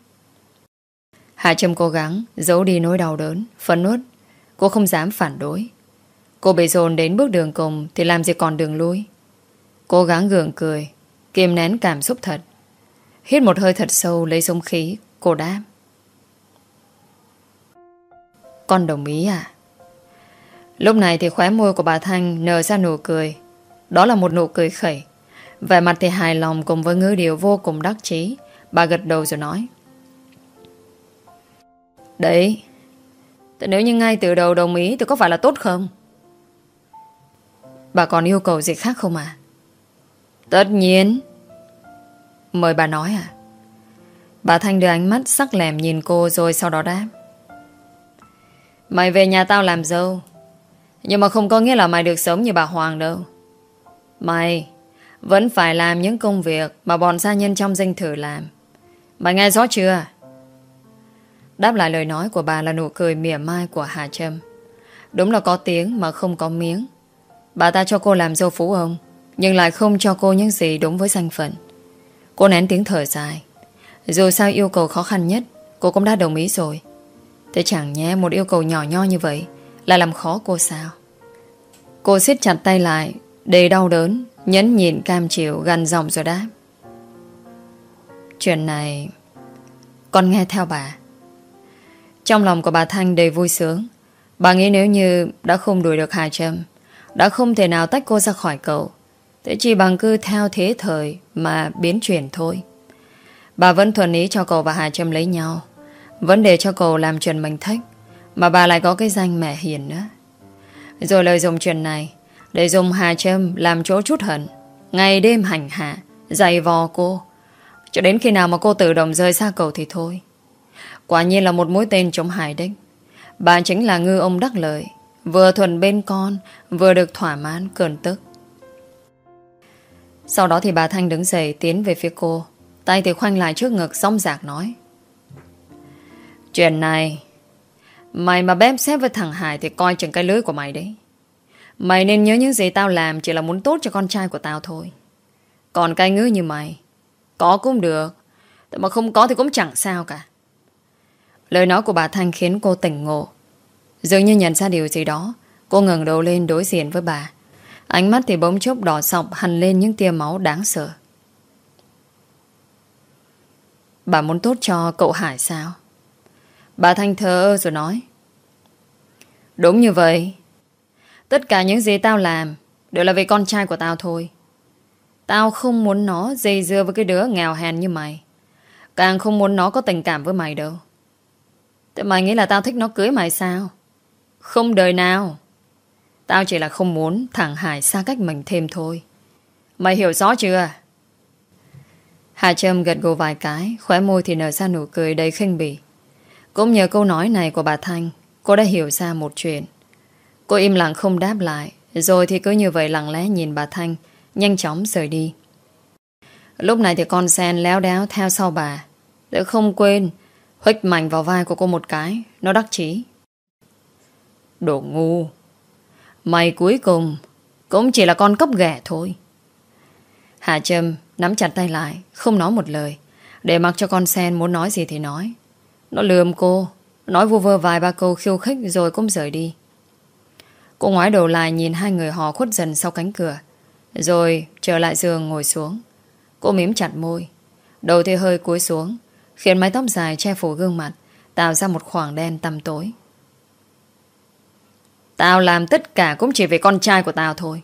Hạ Trâm cố gắng, Giấu đi nỗi đau đớn Phấn nốt Cô không dám phản đối. Cô bị dồn đến bước đường cùng Thì làm gì còn đường lui. Cố gắng gượng cười, Kiềm nén cảm xúc thật. Hít một hơi thật sâu, lấy sông khí, Cô đáp. Con đồng ý à Lúc này thì khóe môi của bà Thanh Nở ra nụ cười. Đó là một nụ cười khẩy. Về mặt thì hài lòng cùng với ngữ điệu vô cùng đắc chí. Bà gật đầu rồi nói. Đấy. Thế nếu như ngay từ đầu đồng ý Thì có phải là tốt không? Bà còn yêu cầu gì khác không à Tất nhiên. Mời bà nói à Bà Thanh đưa ánh mắt sắc lẻm nhìn cô Rồi sau đó đáp. Mày về nhà tao làm dâu. Nhưng mà không có nghĩa là mày được sống như bà Hoàng đâu. Mày Vẫn phải làm những công việc Mà bọn gia nhân trong danh thử làm. Mày nghe rõ chưa? Đáp lại lời nói của bà là nụ cười mỉa mai của Hà Trâm. Đúng là có tiếng mà không có miếng. Bà ta cho cô làm dâu phú ông, Nhưng lại không cho cô những gì đúng với danh phận. Cô nén tiếng thở dài. Dù sao yêu cầu khó khăn nhất, Cô cũng đã đồng ý rồi. Thế chẳng nhé một yêu cầu nhỏ nho như vậy Là làm khó cô sao? Cô siết chặt tay lại, Đầy đau đớn Nhấn nhịn cam chịu gần giọng rồi đáp. Chuyện này, Con nghe theo bà. Trong lòng của bà Thanh đầy vui sướng. Bà nghĩ nếu như đã không đuổi được Hà Trâm, Đã không thể nào tách cô ra khỏi cậu, Thế chỉ bằng cứ theo thế thời Mà biến chuyển thôi. Bà vẫn thuần ý cho cậu và Hà Trâm lấy nhau. Vẫn để cho cậu làm chuyện mình thích Mà bà lại có cái danh mẹ hiền nữa. Rồi lợi dụng chuyện này, Để dùng Hà Trâm làm chỗ chút hận. Ngày đêm hành hạ, Dày vò cô. Cho đến khi nào mà cô tự động rời xa cậu thì thôi. Quả nhiên là một mối tên chống hải đích Bà chính là ngư ông đắc lợi, Vừa thuần bên con, Vừa được thỏa mãn cơn tức. Sau đó thì bà Thanh đứng dậy Tiến về phía cô, Tay thì khoanh lại trước ngực song giạc nói. Chuyện này, Mày mà bếp xếp với thằng Hải Thì coi chừng cái lưới của mày đấy. Mày nên nhớ những gì tao làm Chỉ là muốn tốt cho con trai của tao thôi. Còn cái ngứa như mày, Có cũng được, Mà không có thì cũng chẳng sao cả. Lời nói của bà Thanh khiến cô tỉnh ngộ. Dường như nhận ra điều gì đó, Cô ngẩng đầu lên đối diện với bà. Ánh mắt thì bỗng chốc đỏ sọc Hằn lên những tia máu đáng sợ. Bà muốn tốt cho cậu Hải sao? Bà Thanh thơ rồi nói. Đúng như vậy. Tất cả những gì tao làm Đều là vì con trai của tao thôi. Tao không muốn nó dây dưa với cái đứa nghèo hèn như mày. Càng không muốn nó có tình cảm với mày đâu. Thế mày nghĩ là tao thích nó cưới mày sao? Không đời nào. Tao chỉ là không muốn thằng Hải xa cách mình thêm thôi. Mày hiểu rõ chưa? Hà Trâm gật gù vài cái, Khóe môi thì nở ra nụ cười đầy khinh bỉ. Cũng nhờ câu nói này của bà Thanh, Cô đã hiểu ra một chuyện. Cô im lặng không đáp lại, Rồi thì cứ như vậy lặng lẽ nhìn bà Thanh, Nhanh chóng rời đi. Lúc này thì con sen léo đáo theo sau bà. Để không quên Huých mạnh vào vai của cô một cái. Nó đắc chí. Đồ ngu. Mày cuối cùng Cũng chỉ là con cốc ghẻ thôi. Hà Trâm nắm chặt tay lại, Không nói một lời. Để mặc cho con sen muốn nói gì thì nói. Nó lườm cô, Nói vu vơ vài ba câu khiêu khích rồi cũng rời đi. Cô ngoái đầu lại nhìn hai người họ khuất dần sau cánh cửa, Rồi trở lại giường ngồi xuống. Cô mím chặt môi. Đầu thì hơi cúi xuống Khiến mái tóc dài che phủ gương mặt, Tạo ra một khoảng đen tăm tối. Tao làm tất cả cũng chỉ vì con trai của tao thôi.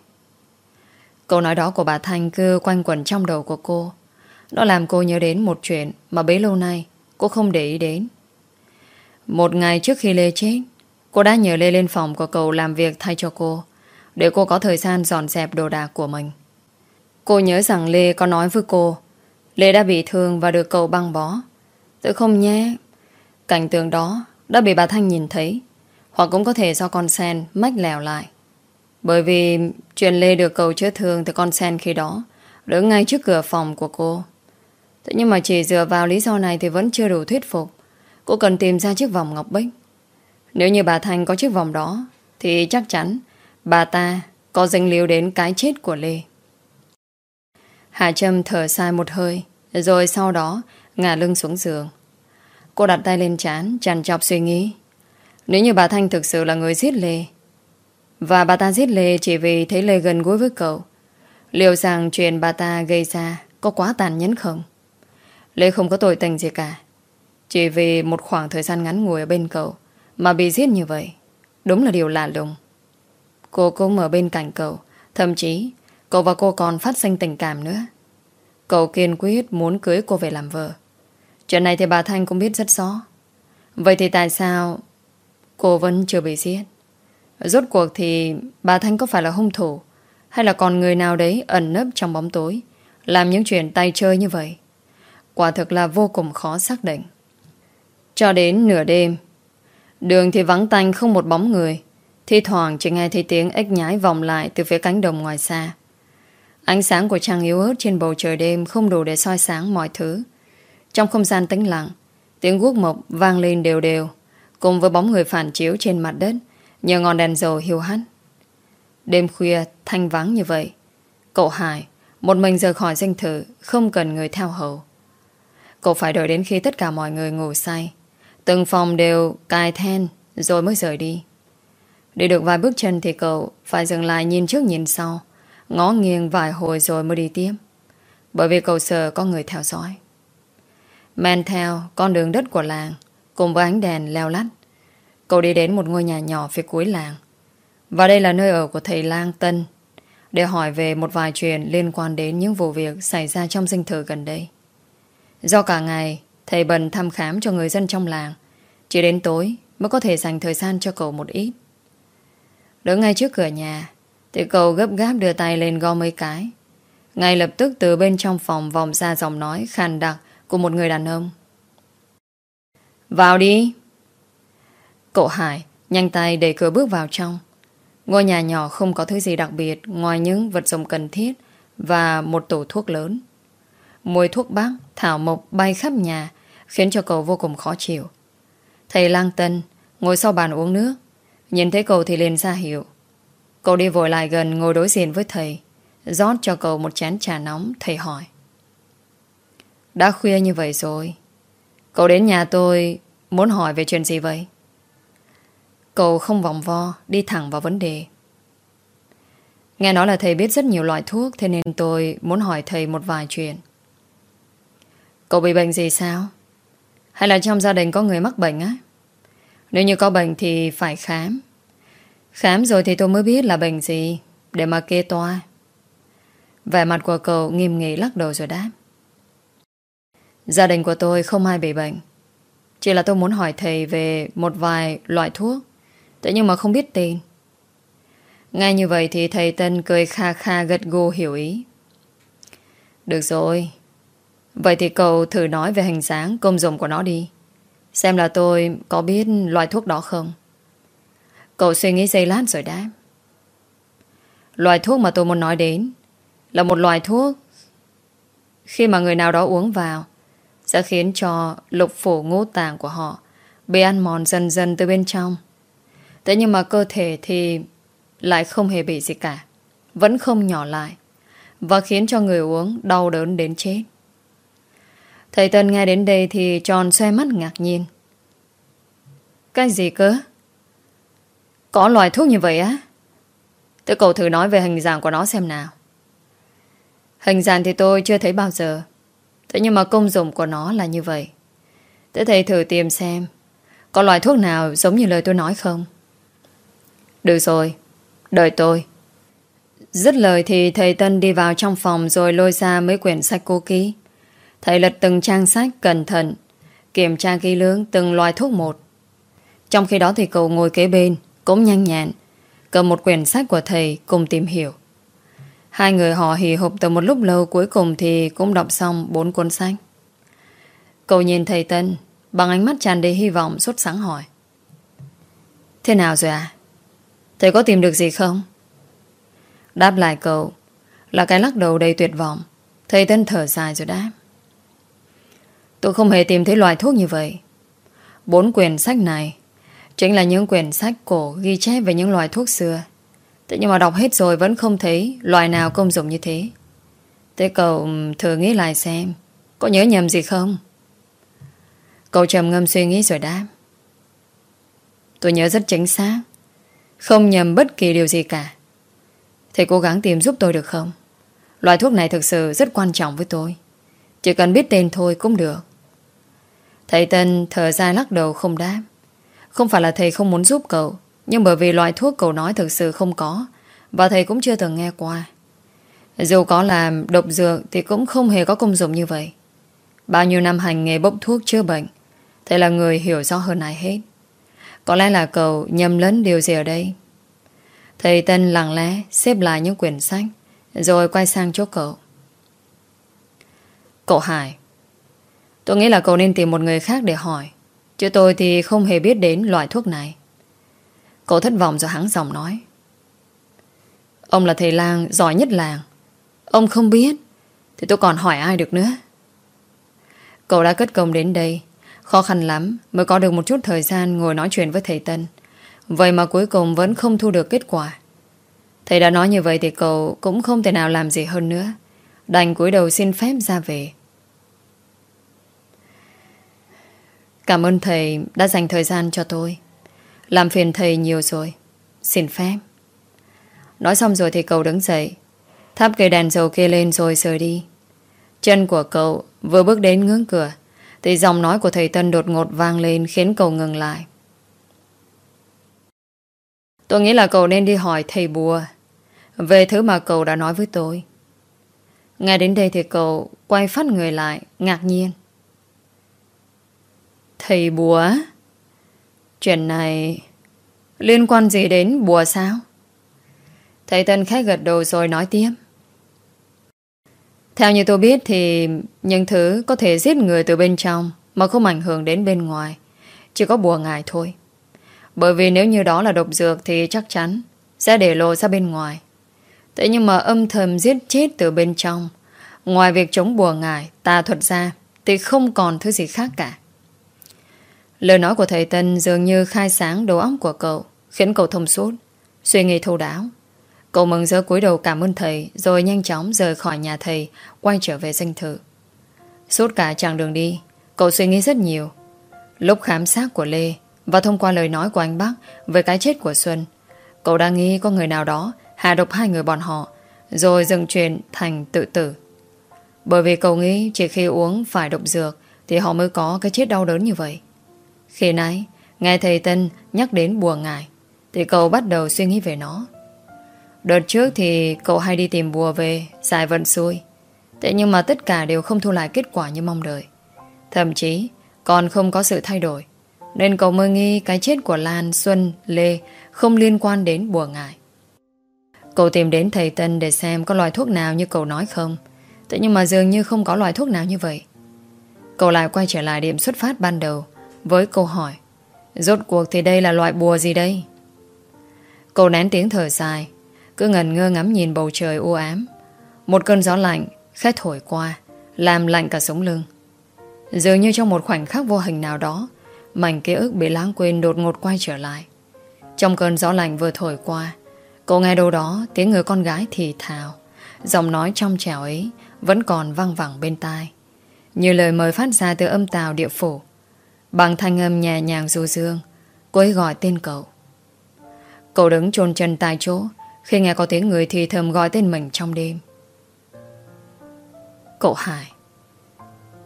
Câu nói đó của bà Thanh cứ quanh quẩn trong đầu của cô. Nó làm cô nhớ đến một chuyện Mà bấy lâu nay cô không để ý đến. Một ngày trước khi Lê chết, Cô đã nhờ Lê lên phòng của cậu làm việc thay cho cô, Để cô có thời gian dọn dẹp đồ đạc của mình. Cô nhớ rằng Lê có nói với cô, Lê đã bị thương và được cậu băng bó. Tự không nhé. Cảnh tượng đó đã bị bà Thanh nhìn thấy. Hoặc cũng có thể do con sen mách lèo lại. Bởi vì chuyện Lê được cầu chữa thương Từ con sen khi đó Đứng ngay trước cửa phòng của cô. Thế nhưng mà chỉ dựa vào lý do này Thì vẫn chưa đủ thuyết phục. Cô cần tìm ra chiếc vòng ngọc bích. Nếu như bà Thanh có chiếc vòng đó, Thì chắc chắn Bà ta có dính liều đến cái chết của Lê. Hà Trâm thở dài một hơi, Rồi sau đó Ngả lưng xuống giường. Cô đặt tay lên chán Chằn chọc suy nghĩ. Nếu như bà Thanh thực sự là người giết Lê, Và bà ta giết Lê chỉ vì thấy Lê gần gũi với cậu, Liệu rằng chuyện bà ta gây ra Có quá tàn nhẫn không? Lê không có tội tình gì cả. Chỉ vì một khoảng thời gian ngắn ngủi ở bên cậu Mà bị giết như vậy, Đúng là điều lạ lùng. Cô cũng ở bên cạnh cậu, Thậm chí cậu và cô còn phát sinh tình cảm nữa. Cậu kiên quyết muốn cưới cô về làm vợ. Chuyện này thì bà Thanh cũng biết rất rõ Vậy thì tại sao cô vẫn chưa bị giết? Rốt cuộc thì bà Thanh có phải là hung thủ hay là còn người nào đấy ẩn nấp trong bóng tối làm những chuyện tay chơi như vậy? Quả thực là vô cùng khó xác định. Cho đến nửa đêm, đường thì vắng tanh không một bóng người. Thi thoảng chỉ nghe thấy tiếng ếch nhái vòng lại từ phía cánh đồng ngoài xa. Ánh sáng của trăng yếu ớt trên bầu trời đêm không đủ để soi sáng mọi thứ. Trong không gian tĩnh lặng, tiếng guốc mộc vang lên đều đều, cùng với bóng người phản chiếu trên mặt đất, nhờ ngọn đèn dầu hiu hắt. Đêm khuya, thanh vắng như vậy. Cậu Hải, một mình rời khỏi danh thự, không cần người theo hầu. Cậu phải đợi đến khi tất cả mọi người ngủ say. Từng phòng đều cài then, rồi mới rời đi. Đi được vài bước chân thì cậu phải dừng lại nhìn trước nhìn sau, ngó nghiêng vài hồi rồi mới đi tiếp. Bởi vì cậu sợ có người theo dõi. Men theo con đường đất của làng, cùng với ánh đèn leo lắt. Cậu đi đến một ngôi nhà nhỏ phía cuối làng. Và đây là nơi ở của thầy Lang Tân để hỏi về một vài chuyện liên quan đến những vụ việc xảy ra trong sinh thử gần đây. Do cả ngày, thầy bần thăm khám cho người dân trong làng. Chỉ đến tối mới có thể dành thời gian cho cậu một ít. Đứng ngay trước cửa nhà, thì cậu gấp gáp đưa tay lên gõ mấy cái. Ngay lập tức từ bên trong phòng vòng ra giọng nói khàn đặc của một người đàn ông. Vào đi! Cậu Hải nhanh tay đẩy cửa bước vào trong. Ngôi nhà nhỏ không có thứ gì đặc biệt ngoài những vật dụng cần thiết và một tủ thuốc lớn. Mùi thuốc bắc, thảo mộc bay khắp nhà khiến cho cậu vô cùng khó chịu. Thầy Lang Tân ngồi sau bàn uống nước. Nhìn thấy cậu thì liền ra hiệu. Cậu đi vội lại gần ngồi đối diện với thầy. rót cho cậu một chén trà nóng, thầy hỏi. Đã khuya như vậy rồi. Cậu đến nhà tôi muốn hỏi về chuyện gì vậy? Cậu không vòng vo, đi thẳng vào vấn đề. Nghe nói là thầy biết rất nhiều loại thuốc Thế nên tôi muốn hỏi thầy một vài chuyện Cậu bị bệnh gì sao? Hay là trong gia đình có người mắc bệnh á? Nếu như có bệnh thì phải khám Khám rồi thì tôi mới biết là bệnh gì Để mà kê toa Vẻ mặt của cậu nghiêm nghị lắc đầu rồi đáp Gia đình của tôi không ai bị bệnh. Chỉ là tôi muốn hỏi thầy về một vài loại thuốc. Thế nhưng mà không biết tên. Ngay như vậy thì thầy Tân cười kha kha gật gù hiểu ý. Được rồi. Vậy thì cậu thử nói về hình dáng, công dụng của nó đi. Xem là tôi có biết loại thuốc đó không? Cậu suy nghĩ giây lát rồi đáp. Loại thuốc mà tôi muốn nói đến Là một loại thuốc Khi mà người nào đó uống vào sẽ khiến cho lục phủ ngũ tạng của họ Bị ăn mòn dần dần từ bên trong Thế nhưng mà cơ thể thì Lại không hề bị gì cả, Vẫn không nhỏ lại Và khiến cho người uống đau đớn đến chết Thầy Tân nghe đến đây thì tròn xoay mắt ngạc nhiên. Cái gì cơ? Có loại thuốc như vậy á? Tôi cậu thử nói về hình dạng của nó xem nào. Hình dạng thì tôi chưa thấy bao giờ. Thế nhưng mà công dụng của nó là như vậy. Thế thầy thử tìm xem có loại thuốc nào giống như lời tôi nói không? Được rồi, đợi tôi. Dứt lời thì thầy Tân đi vào trong phòng rồi lôi ra mấy quyển sách cô ký. Thầy lật từng trang sách cẩn thận, kiểm tra kỹ lưỡng từng loại thuốc một. Trong khi đó thì cậu ngồi kế bên, cũng nhanh nhẹn, cầm một quyển sách của thầy cùng tìm hiểu. Hai người họ hì hụp từ một lúc lâu cuối cùng thì cũng đọc xong bốn cuốn sách. Cậu nhìn thầy Tân, bằng ánh mắt tràn đầy hy vọng sốt sáng hỏi. Thế nào rồi à? Thầy có tìm được gì không? Đáp lại cậu là cái lắc đầu đầy tuyệt vọng. Thầy Tân thở dài rồi đáp. Tôi không hề tìm thấy loại thuốc như vậy. Bốn quyển sách này chính là những quyển sách cổ ghi chép về những loại thuốc xưa. Thế nhưng mà đọc hết rồi vẫn không thấy loài nào công dụng như thế. Thế cậu thử nghĩ lại xem có nhớ nhầm gì không? Cậu trầm ngâm suy nghĩ rồi đáp. Tôi nhớ rất chính xác. Không nhầm bất kỳ điều gì cả. Thầy cố gắng tìm giúp tôi được không? Loại thuốc này thực sự rất quan trọng với tôi. Chỉ cần biết tên thôi cũng được. Thầy Tân thở dài lắc đầu không đáp. Không phải là thầy không muốn giúp cậu, nhưng bởi vì loại thuốc cậu nói thực sự không có, và thầy cũng chưa từng nghe qua. Dù có làm độc dược thì cũng không hề có công dụng như vậy. Bao nhiêu năm hành nghề bốc thuốc chữa bệnh, Thầy là người hiểu rõ hơn ai hết. Có lẽ là cậu nhầm lẫn điều gì ở đây. Thầy Tân lặng lẽ xếp lại những quyển sách rồi quay sang chỗ cậu. Cậu Hải Tôi nghĩ là cậu nên tìm một người khác để hỏi Chứ tôi thì không hề biết đến loại thuốc này Cậu thất vọng rồi hắn giọng nói. Ông là thầy lang, giỏi nhất làng. Ông không biết, Thì tôi còn hỏi ai được nữa? Cậu đã cất công đến đây, Khó khăn lắm Mới có được một chút thời gian ngồi nói chuyện với thầy Tân. Vậy mà cuối cùng vẫn không thu được kết quả. Thầy đã nói như vậy thì cậu cũng không thể nào làm gì hơn nữa. Đành cúi đầu xin phép ra về. Cảm ơn thầy đã dành thời gian cho tôi. Làm phiền thầy nhiều rồi. Xin phép. Nói xong rồi thì cậu đứng dậy. Thắp cây đèn dầu kia lên rồi rời đi. Chân của cậu vừa bước đến ngưỡng cửa, Thì giọng nói của thầy Tân đột ngột vang lên Khiến cậu ngừng lại. Tôi nghĩ là cậu nên đi hỏi thầy bùa Về thứ mà cậu đã nói với tôi. Ngay đến đây thì cậu Quay phát người lại, Ngạc nhiên. Thầy bùa Chuyện này Liên quan gì đến bùa sao? Thầy Tân khách gật đầu rồi nói tiếp. Theo như tôi biết thì Những thứ có thể giết người từ bên trong Mà không ảnh hưởng đến bên ngoài Chỉ có bùa ngài thôi. Bởi vì nếu như đó là độc dược Thì chắc chắn sẽ để lộ ra bên ngoài. Thế nhưng mà âm thầm giết chết từ bên trong, Ngoài việc chống bùa ngài Tà thuật ra Thì không còn thứ gì khác cả. Lời nói của thầy Tân dường như khai sáng đầu óc của cậu, khiến cậu thông suốt, suy nghĩ thâu đáo. Cậu mừng rỡ cúi đầu cảm ơn thầy, rồi nhanh chóng rời khỏi nhà thầy, quay trở về danh thự. Suốt cả chặng đường đi, cậu suy nghĩ rất nhiều. Lúc khám sát của Lê và thông qua lời nói của anh bác về cái chết của Xuân, cậu đang nghĩ có người nào đó hạ độc hai người bọn họ, rồi dừng chuyện thành tự tử. Bởi vì cậu nghĩ chỉ khi uống phải độc dược thì họ mới có cái chết đau đớn như vậy. Khi nãy Nghe thầy Tân nhắc đến bùa ngài Thì cậu bắt đầu suy nghĩ về nó. Đợt trước thì cậu hay đi tìm bùa về Giải vận xui. Thế nhưng mà tất cả đều không thu lại kết quả như mong đợi. Thậm chí Còn không có sự thay đổi Nên cậu mới nghi cái chết của Lan, Xuân, Lê Không liên quan đến bùa ngài Cậu tìm đến thầy Tân để xem có loại thuốc nào như cậu nói không. Thế nhưng mà dường như không có loại thuốc nào như vậy. Cậu lại quay trở lại điểm xuất phát ban đầu với câu hỏi, Rốt cuộc thì đây là loại bùa gì đây? Cô nén tiếng thở dài, Cứ ngần ngơ ngắm nhìn bầu trời u ám. Một cơn gió lạnh Khét thổi qua, Làm lạnh cả sống lưng. Dường như trong một khoảnh khắc vô hình nào đó, Mảnh ký ức bị lãng quên đột ngột quay trở lại. Trong cơn gió lạnh vừa thổi qua, Cô nghe đâu đó Tiếng người con gái thì thào. Giọng nói trong trẻo ấy Vẫn còn văng vẳng bên tai. Như lời mời phát ra từ âm tàu địa phủ Bằng thanh âm nhẹ nhàng du dương, Cô ấy gọi tên cậu. Cậu đứng chôn chân tại chỗ, Khi nghe có tiếng người thì thầm gọi tên mình trong đêm. Cậu Hải.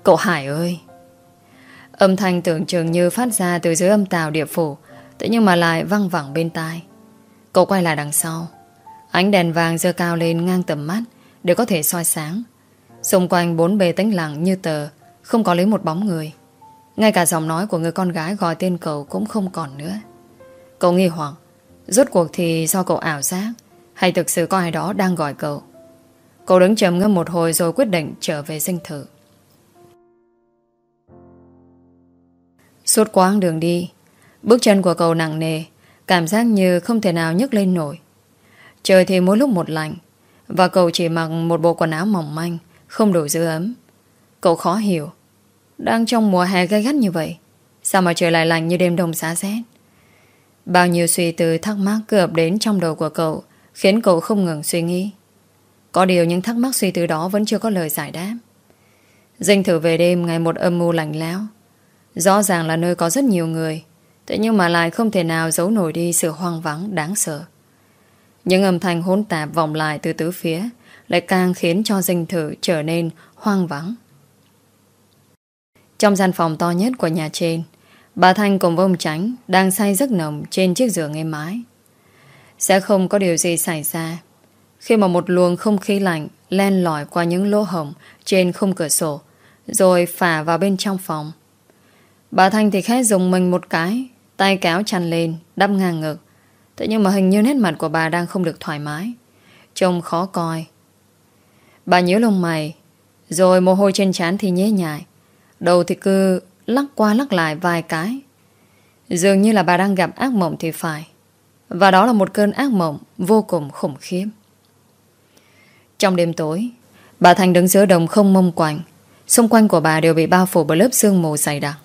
Cậu Hải ơi. Âm thanh tưởng chừng như phát ra Từ dưới âm tàu địa phủ Thế nhưng mà lại văng vẳng bên tai. Cậu quay lại đằng sau. Ánh đèn vàng dơ cao lên ngang tầm mắt Để có thể soi sáng. Xung quanh bốn bề tĩnh lặng như tờ, Không có lấy một bóng người ngay cả giọng nói của người con gái gọi tên cậu cũng không còn nữa. Cậu nghi hoặc, rốt cuộc thì do cậu ảo giác hay thực sự có ai đó đang gọi cậu. Cậu đứng trầm ngâm một hồi rồi quyết định trở về dinh thự. Suốt quãng đường đi, bước chân của cậu nặng nề, cảm giác như không thể nào nhấc lên nổi. Trời thì mỗi lúc một lạnh, và cậu chỉ mặc một bộ quần áo mỏng manh, không đủ giữ ấm. Cậu khó hiểu, đang trong mùa hè gai gắt như vậy, Sao mà trời lại lạnh như đêm đông giá rét? Bao nhiêu suy tư thắc mắc cứ ập đến trong đầu của cậu, Khiến cậu không ngừng suy nghĩ. Có điều những thắc mắc suy tư đó Vẫn chưa có lời giải đáp. Dinh thử về đêm ngày một âm mưu lạnh lẽo. Rõ ràng là nơi có rất nhiều người, Thế nhưng mà lại không thể nào giấu nổi đi Sự hoang vắng đáng sợ. Những âm thanh hỗn tạp vòng lại từ tứ phía Lại càng khiến cho dinh thử trở nên hoang vắng trong gian phòng to nhất của nhà trên, Bà Thanh cùng với ông Tránh Đang say giấc nồng trên chiếc giường êm mái Sẽ không có điều gì xảy ra Khi mà một luồng không khí lạnh Len lỏi qua những lỗ hổng Trên khung cửa sổ, Rồi phả vào bên trong phòng. Bà Thanh thì khẽ dùng mình một cái, Tay kéo chăn lên, Đắp ngang ngực. Thế nhưng mà hình như nét mặt của bà đang không được thoải mái, Trông khó coi. Bà nhớ lông mày, Rồi mồ hôi trên trán thì nhế nhại. Đầu thì cứ lắc qua lắc lại vài cái. Dường như là bà đang gặp ác mộng thì phải. Và đó là một cơn ác mộng Vô cùng khủng khiếp. Trong đêm tối, Bà Thành đứng giữa đồng không mông quạnh. Xung quanh của bà đều bị bao phủ bởi lớp sương mù dày đặc.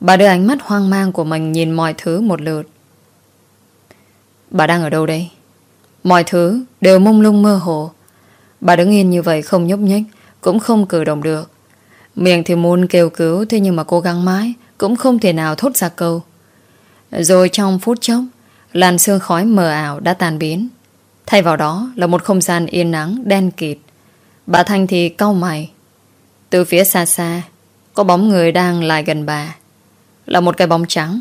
Bà đưa ánh mắt hoang mang của mình Nhìn mọi thứ một lượt. Bà đang ở đâu đây? Mọi thứ đều mông lung mơ hồ. Bà đứng yên như vậy không nhúc nhích, Cũng không cử động được. Miệng thì muốn kêu cứu, Thế nhưng mà cố gắng mãi, Cũng không thể nào thốt ra câu. Rồi trong phút chốc, Làn sương khói mờ ảo đã tan biến. Thay vào đó là một không gian yên nắng, Đen kịt. Bà Thanh thì cau mày. Từ phía xa xa, Có bóng người đang lại gần bà. Là một cái bóng trắng.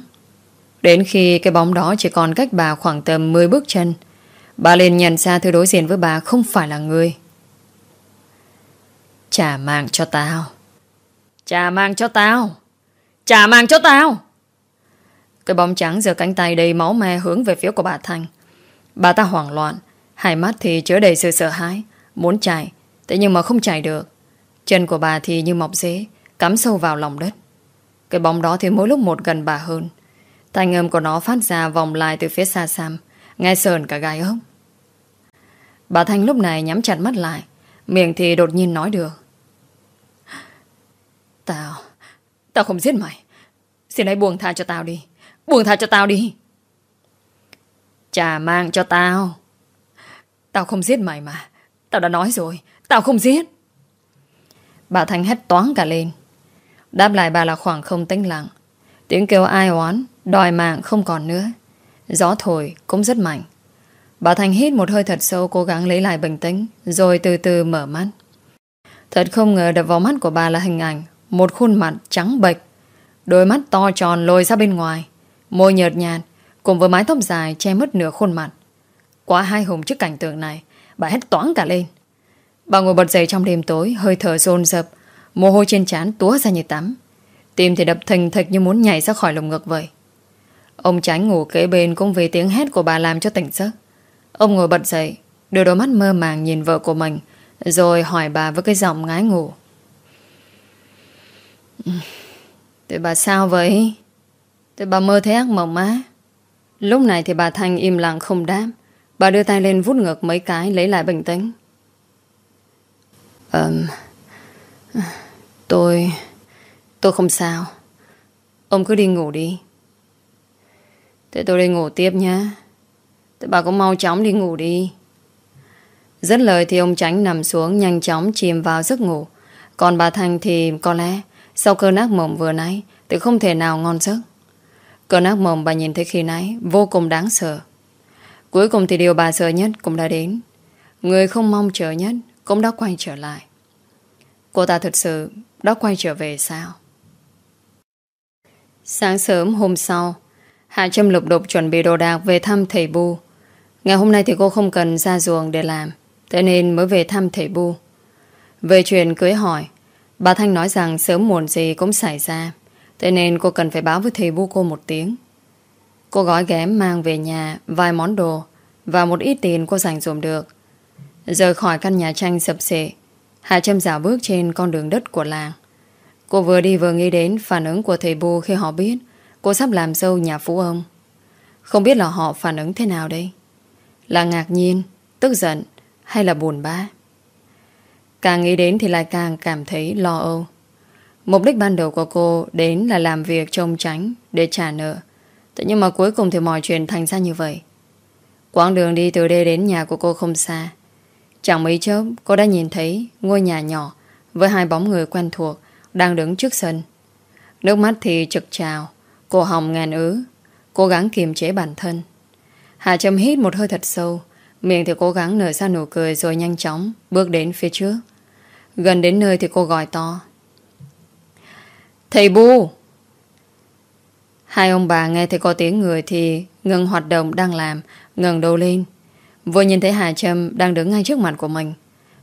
Đến khi cái bóng đó chỉ còn cách bà khoảng tầm 10 bước chân, Bà liền nhận ra thứ đối diện với bà không phải là người. Trả mạng cho tao. Trả mang cho tao. Trả mang cho tao. Cái bóng trắng giơ cánh tay đầy máu me hướng về phía của bà Thanh Bà ta hoảng loạn, Hai mắt thì chứa đầy sự sợ hãi, Muốn chạy, Thế nhưng mà không chạy được. Chân của bà thì như mọc dế, Cắm sâu vào lòng đất. Cái bóng đó thì mỗi lúc một gần bà hơn. Thanh âm của nó phát ra vòng lại từ phía xa xăm, Nghe sờn cả gai ốc. Bà Thanh lúc này nhắm chặt mắt lại, Miệng thì đột nhiên nói được. Tao Tao không giết mày. Xin hãy buông tha cho tao đi. Buông tha cho tao đi. Trả mang cho tao. Tao không giết mày mà. Tao đã nói rồi. Tao không giết. Bà Thanh hét toán cả lên. Đáp lại bà là khoảng không tĩnh lặng. Tiếng kêu ai oán, Đòi mạng không còn nữa. Gió thổi cũng rất mạnh. Bà Thanh hít một hơi thật sâu, Cố gắng lấy lại bình tĩnh, Rồi từ từ mở mắt. Thật không ngờ đập vào mắt của bà là hình ảnh một khuôn mặt trắng bệch, Đôi mắt to tròn lồi ra bên ngoài, Môi nhợt nhạt, Cùng với mái tóc dài che mất nửa khuôn mặt. Quá hai hùng trước cảnh tượng này, Bà hét toáng cả lên. Bà ngồi bật dậy trong đêm tối, Hơi thở rôn rập Mồ hôi trên trán túa ra như tắm. Tim thì đập thình thịch như muốn nhảy ra khỏi lồng ngực vậy. Ông tránh ngủ kế bên Cũng vì tiếng hét của bà làm cho tỉnh giấc. Ông ngồi bật dậy, Đưa đôi mắt mơ màng nhìn vợ của mình, Rồi hỏi bà với cái giọng ngái ngủ. Tụi bà sao vậy? Tụi bà mơ thấy ác mộng á Lúc này thì bà Thanh im lặng không đáp. Bà đưa tay lên vút ngược mấy cái Lấy lại bình tĩnh. Um, Tôi Tôi không sao. Ông cứ đi ngủ đi. Thế tôi đi ngủ tiếp nhá. Thế bà cũng mau chóng đi ngủ đi. Rất lời thì ông Tránh nằm xuống Nhanh chóng chìm vào giấc ngủ. Còn bà Thanh thì có lẽ sau cơn ác mộng vừa nãy, Thì không thể nào ngon giấc. Cơn ác mộng bà nhìn thấy khi nãy, Vô cùng đáng sợ. Cuối cùng thì điều bà sợ nhất cũng đã đến. Người không mong chờ nhất Cũng đã quay trở lại. Cô ta thật sự đã quay trở về sao? Sáng sớm hôm sau, Hạ Trâm lục đục chuẩn bị đồ đạc về thăm thầy Bu. Ngày hôm nay thì cô không cần ra ruộng để làm, Thế nên mới về thăm thầy Bu. Về chuyện cưới hỏi Bà Thanh nói rằng sớm muộn gì cũng xảy ra Thế nên cô cần phải báo với thầy Bu cô một tiếng Cô gói ghém mang về nhà Vài món đồ Và một ít tiền cô dành dùm được Rời khỏi căn nhà tranh sập sệ Hạ Trâm dạo bước trên con đường đất của làng Cô vừa đi vừa nghĩ đến phản ứng của thầy Bu khi họ biết cô sắp làm dâu nhà phú ông. Không biết là họ phản ứng thế nào đây? Là ngạc nhiên, tức giận hay là buồn bã? Càng nghĩ đến thì lại càng cảm thấy lo âu. Mục đích ban đầu của cô đến là làm việc trông tránh để trả nợ. Thế nhưng mà cuối cùng thì mọi chuyện thành ra như vậy. Quãng đường đi từ đây đến nhà của cô không xa. Chẳng mấy chốc cô đã nhìn thấy ngôi nhà nhỏ với hai bóng người quen thuộc đang đứng trước sân. Nước mắt thì trực trào, cô hồng ngàn ứ, cố gắng kiềm chế bản thân. Hà Trâm hít một hơi thật sâu, miệng thì cố gắng nở ra nụ cười rồi nhanh chóng bước đến phía trước. Gần đến nơi thì cô gọi to. Thầy Bu! Hai ông bà nghe thấy có tiếng người thì ngừng hoạt động đang làm, ngừng đầu lên. Vừa nhìn thấy Hà Trâm đang đứng ngay trước mặt của mình.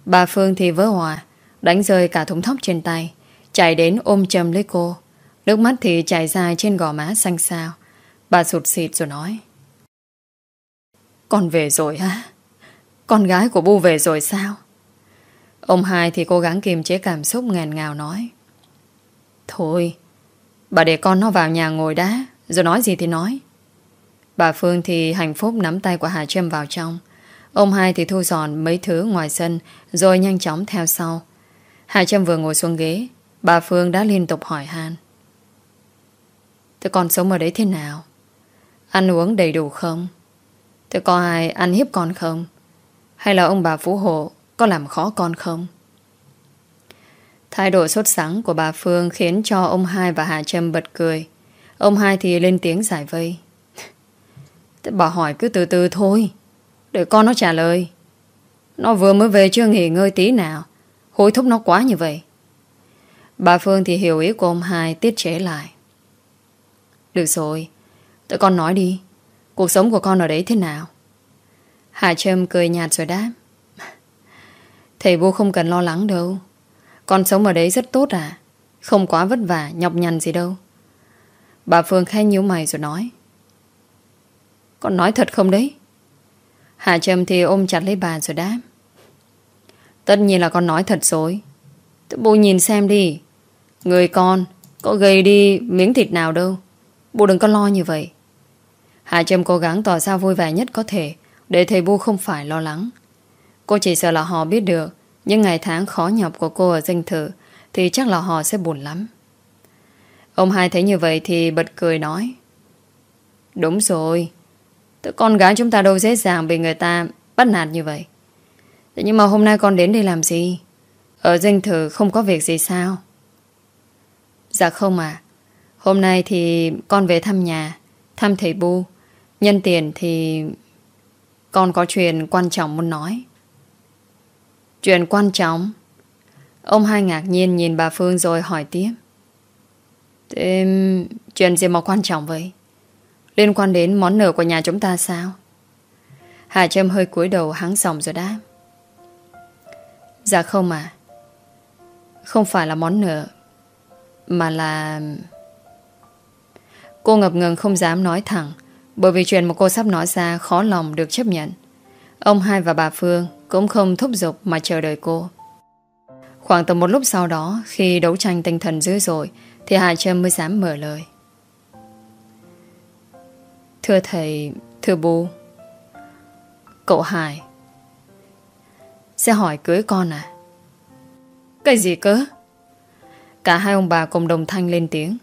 Bà Phương thì vỡ hòa, đánh rơi cả thúng thóc trên tay. Chạy đến ôm Trâm lấy cô Nước mắt thì chảy dài trên gò má xanh xao. Bà sụt xịt rồi nói. Con về rồi hả? Con gái của bu về rồi sao? Ông hai thì cố gắng kiềm chế cảm xúc ngàn ngào nói. Thôi, bà để con nó vào nhà ngồi đã, rồi nói gì thì nói. Bà Phương thì hạnh phúc nắm tay của Hà Trâm vào trong. Ông hai thì thu dọn mấy thứ ngoài sân, rồi nhanh chóng theo sau. Hà Trâm vừa ngồi xuống ghế, bà Phương đã liên tục hỏi han. Thế con sống ở đấy thế nào? Ăn uống đầy đủ không? Thế có ai ăn hiếp con không? Hay là ông bà phú hộ có làm khó con không? Thái độ sốt sắng của bà Phương khiến cho ông hai và Hà Trâm bật cười. Ông hai thì lên tiếng giải vây. Thế bà hỏi cứ từ từ thôi. Để con nó trả lời. Nó vừa mới về chưa nghỉ ngơi tí nào. Hối thúc nó quá như vậy. Bà Phương thì hiểu ý của ông hai tiết chế lại. Được rồi. Tụi con nói đi. Cuộc sống của con ở đấy thế nào? Hà Trâm cười nhạt rồi đáp. Thầy vô không cần lo lắng đâu. Con sống ở đấy rất tốt à. Không quá vất vả, nhọc nhằn gì đâu. Bà Phương khai nhíu mày rồi nói. Con nói thật không đấy? Hà Trâm thì ôm chặt lấy bà rồi đáp. Tất nhiên là con nói thật rồi. Tự bố nhìn xem đi. Người con có gầy đi miếng thịt nào đâu. Bố đừng có lo như vậy. Hà Trâm cố gắng tỏ ra vui vẻ nhất có thể để thầy bố không phải lo lắng. Cô chỉ sợ là họ biết được những ngày tháng khó nhọc của cô ở danh thử thì chắc là họ sẽ buồn lắm. Ông hai thấy như vậy thì bật cười nói, Đúng rồi, Tụi con gái chúng ta đâu dễ dàng bị người ta bắt nạt như vậy thế Nhưng mà hôm nay con đến đây làm gì? Ở danh thử không có việc gì sao? Dạ không à Hôm nay thì con về thăm nhà, Thăm thầy Bu Nhân tiền thì Con có chuyện quan trọng muốn nói Chuyện quan trọng Ông hai ngạc nhiên nhìn bà Phương rồi hỏi tiếp Thế chuyện gì mà quan trọng vậy? Liên quan đến món nợ của nhà chúng ta sao? Hà Trâm hơi cúi đầu hắng giọng rồi đáp. Dạ không à. Không phải là món nợ. Mà là... Cô ngập ngừng không dám nói thẳng, bởi vì chuyện mà cô sắp nói ra khó lòng được chấp nhận. Ông hai và bà Phương cũng không thúc giục mà chờ đợi cô. Khoảng tầm một lúc sau đó khi đấu tranh tinh thần dữ dội thì Hà Trâm mới dám mở lời. Thưa thầy, thưa bố, cậu Hải sẽ hỏi cưới con à? Cái gì cơ? Cả hai ông bà cùng đồng thanh lên tiếng.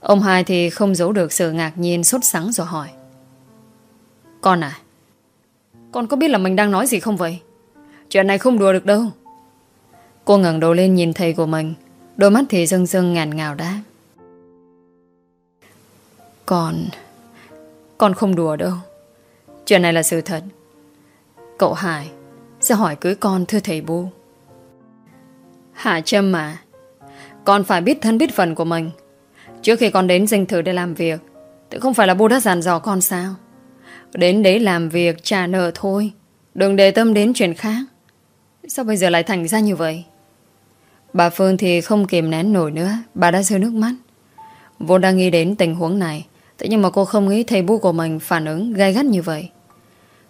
Ông hai thì không giấu được sự ngạc nhiên sốt sắng rồi hỏi. Con à? Con có biết là mình đang nói gì không vậy? Chuyện này không đùa được đâu. Cô ngẩng đầu lên nhìn thầy của mình. Đôi mắt thì rưng rưng ngàn ngào đáp. Con Con không đùa đâu. Chuyện này là sự thật. Cậu Hải Sẽ hỏi cưới con, thưa thầy Bu Hạ Trâm mà Con phải biết thân biết phần của mình. Trước khi con đến danh thử để làm việc, tự không phải là Bu đã dàn dò con sao? Đến đấy làm việc, trả nợ thôi. Đừng để tâm đến chuyện khác. Sao bây giờ lại thành ra như vậy? Bà Phương thì không kìm nén nổi nữa. Bà đã rơi nước mắt. Vốn đang nghĩ đến tình huống này, Thế nhưng mà cô không nghĩ thầy bu của mình phản ứng gai gắt như vậy.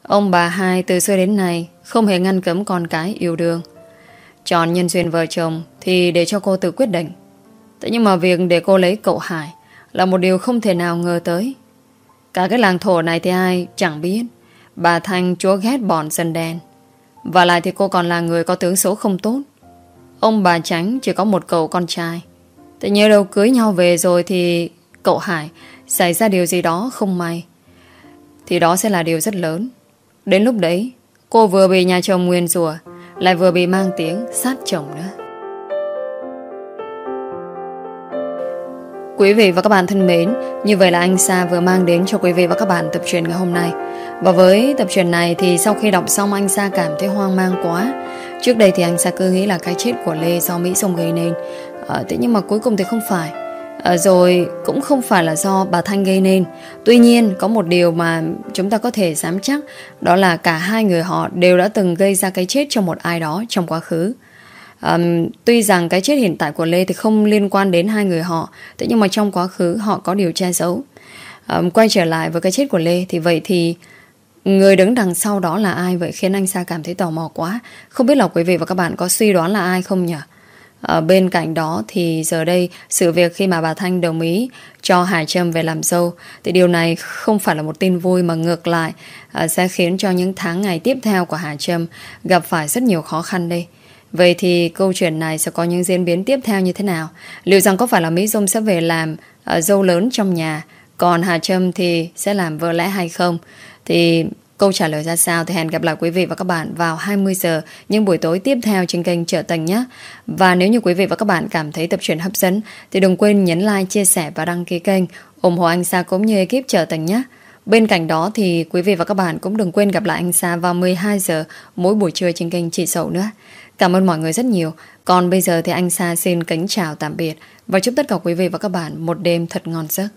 Ông bà hai từ xưa đến nay Không hề ngăn cấm con cái yêu đương. Chọn nhân duyên vợ chồng Thì để cho cô tự quyết định. Thế nhưng mà việc để cô lấy cậu Hải Là một điều không thể nào ngờ tới. Cả cái làng thổ này thì ai chẳng biết. Bà Thanh chúa ghét bọn dân đen. Và lại thì cô còn là người có tướng số không tốt. Ông bà Tránh chỉ có một cậu con trai. Tự nhớ đâu cưới nhau về rồi Thì cậu Hải Xảy ra điều gì đó không may. Thì đó sẽ là điều rất lớn. Đến lúc đấy, Cô vừa bị nhà chồng nguyên rùa Lại vừa bị mang tiếng sát chồng nữa. Quý vị và các bạn thân mến, như vậy là anh Sa vừa mang đến cho quý vị và các bạn tập truyện ngày hôm nay. Và với tập truyện này thì sau khi đọc xong anh Sa cảm thấy hoang mang quá. Trước đây thì anh Sa cứ nghĩ là cái chết của Lê do Mỹ Sông gây nên. À, thế nhưng mà cuối cùng thì không phải. À, rồi cũng không phải là do bà Thanh gây nên. Tuy nhiên có một điều mà chúng ta có thể dám chắc đó là cả hai người họ đều đã từng gây ra cái chết cho một ai đó trong quá khứ. Um, tuy rằng cái chết hiện tại của Lê thì không liên quan đến hai người họ, thế nhưng mà trong quá khứ họ có điều che giấu. Um, quay trở lại với cái chết của Lê thì vậy thì người đứng đằng sau đó là ai vậy khiến anh Sa cảm thấy tò mò quá. Không biết là quý vị và các bạn có suy đoán là ai không nhỉ? Ở bên cạnh đó thì giờ đây sự việc khi mà bà Thanh đồng ý cho Hải Trâm về làm dâu thì điều này không phải là một tin vui mà ngược lại ờ, sẽ khiến cho những tháng ngày tiếp theo của Hải Trâm gặp phải rất nhiều khó khăn đây. Vậy thì câu chuyện này sẽ có những diễn biến tiếp theo như thế nào? Liệu rằng có phải là Mỹ Dung sẽ về làm uh, dâu lớn trong nhà còn Hà Trâm thì sẽ làm vợ lẽ hay không? Thì Câu trả lời ra sao thì hẹn gặp lại quý vị và các bạn vào 20 giờ những buổi tối tiếp theo trên kênh Trợ Tình nhé. Và nếu như quý vị và các bạn cảm thấy tập truyện hấp dẫn thì đừng quên nhấn like, chia sẻ và đăng ký kênh ủng hộ anh Sa cũng như ekip Trợ Tình nhé. Bên cạnh đó thì quý vị và các bạn cũng đừng quên gặp lại anh Sa vào 12 giờ mỗi buổi trưa trên kênh Chị sầu nữa. Cảm ơn mọi người rất nhiều. Còn bây giờ thì anh Sa xin kính chào tạm biệt và chúc tất cả quý vị và các bạn một đêm thật ngon giấc.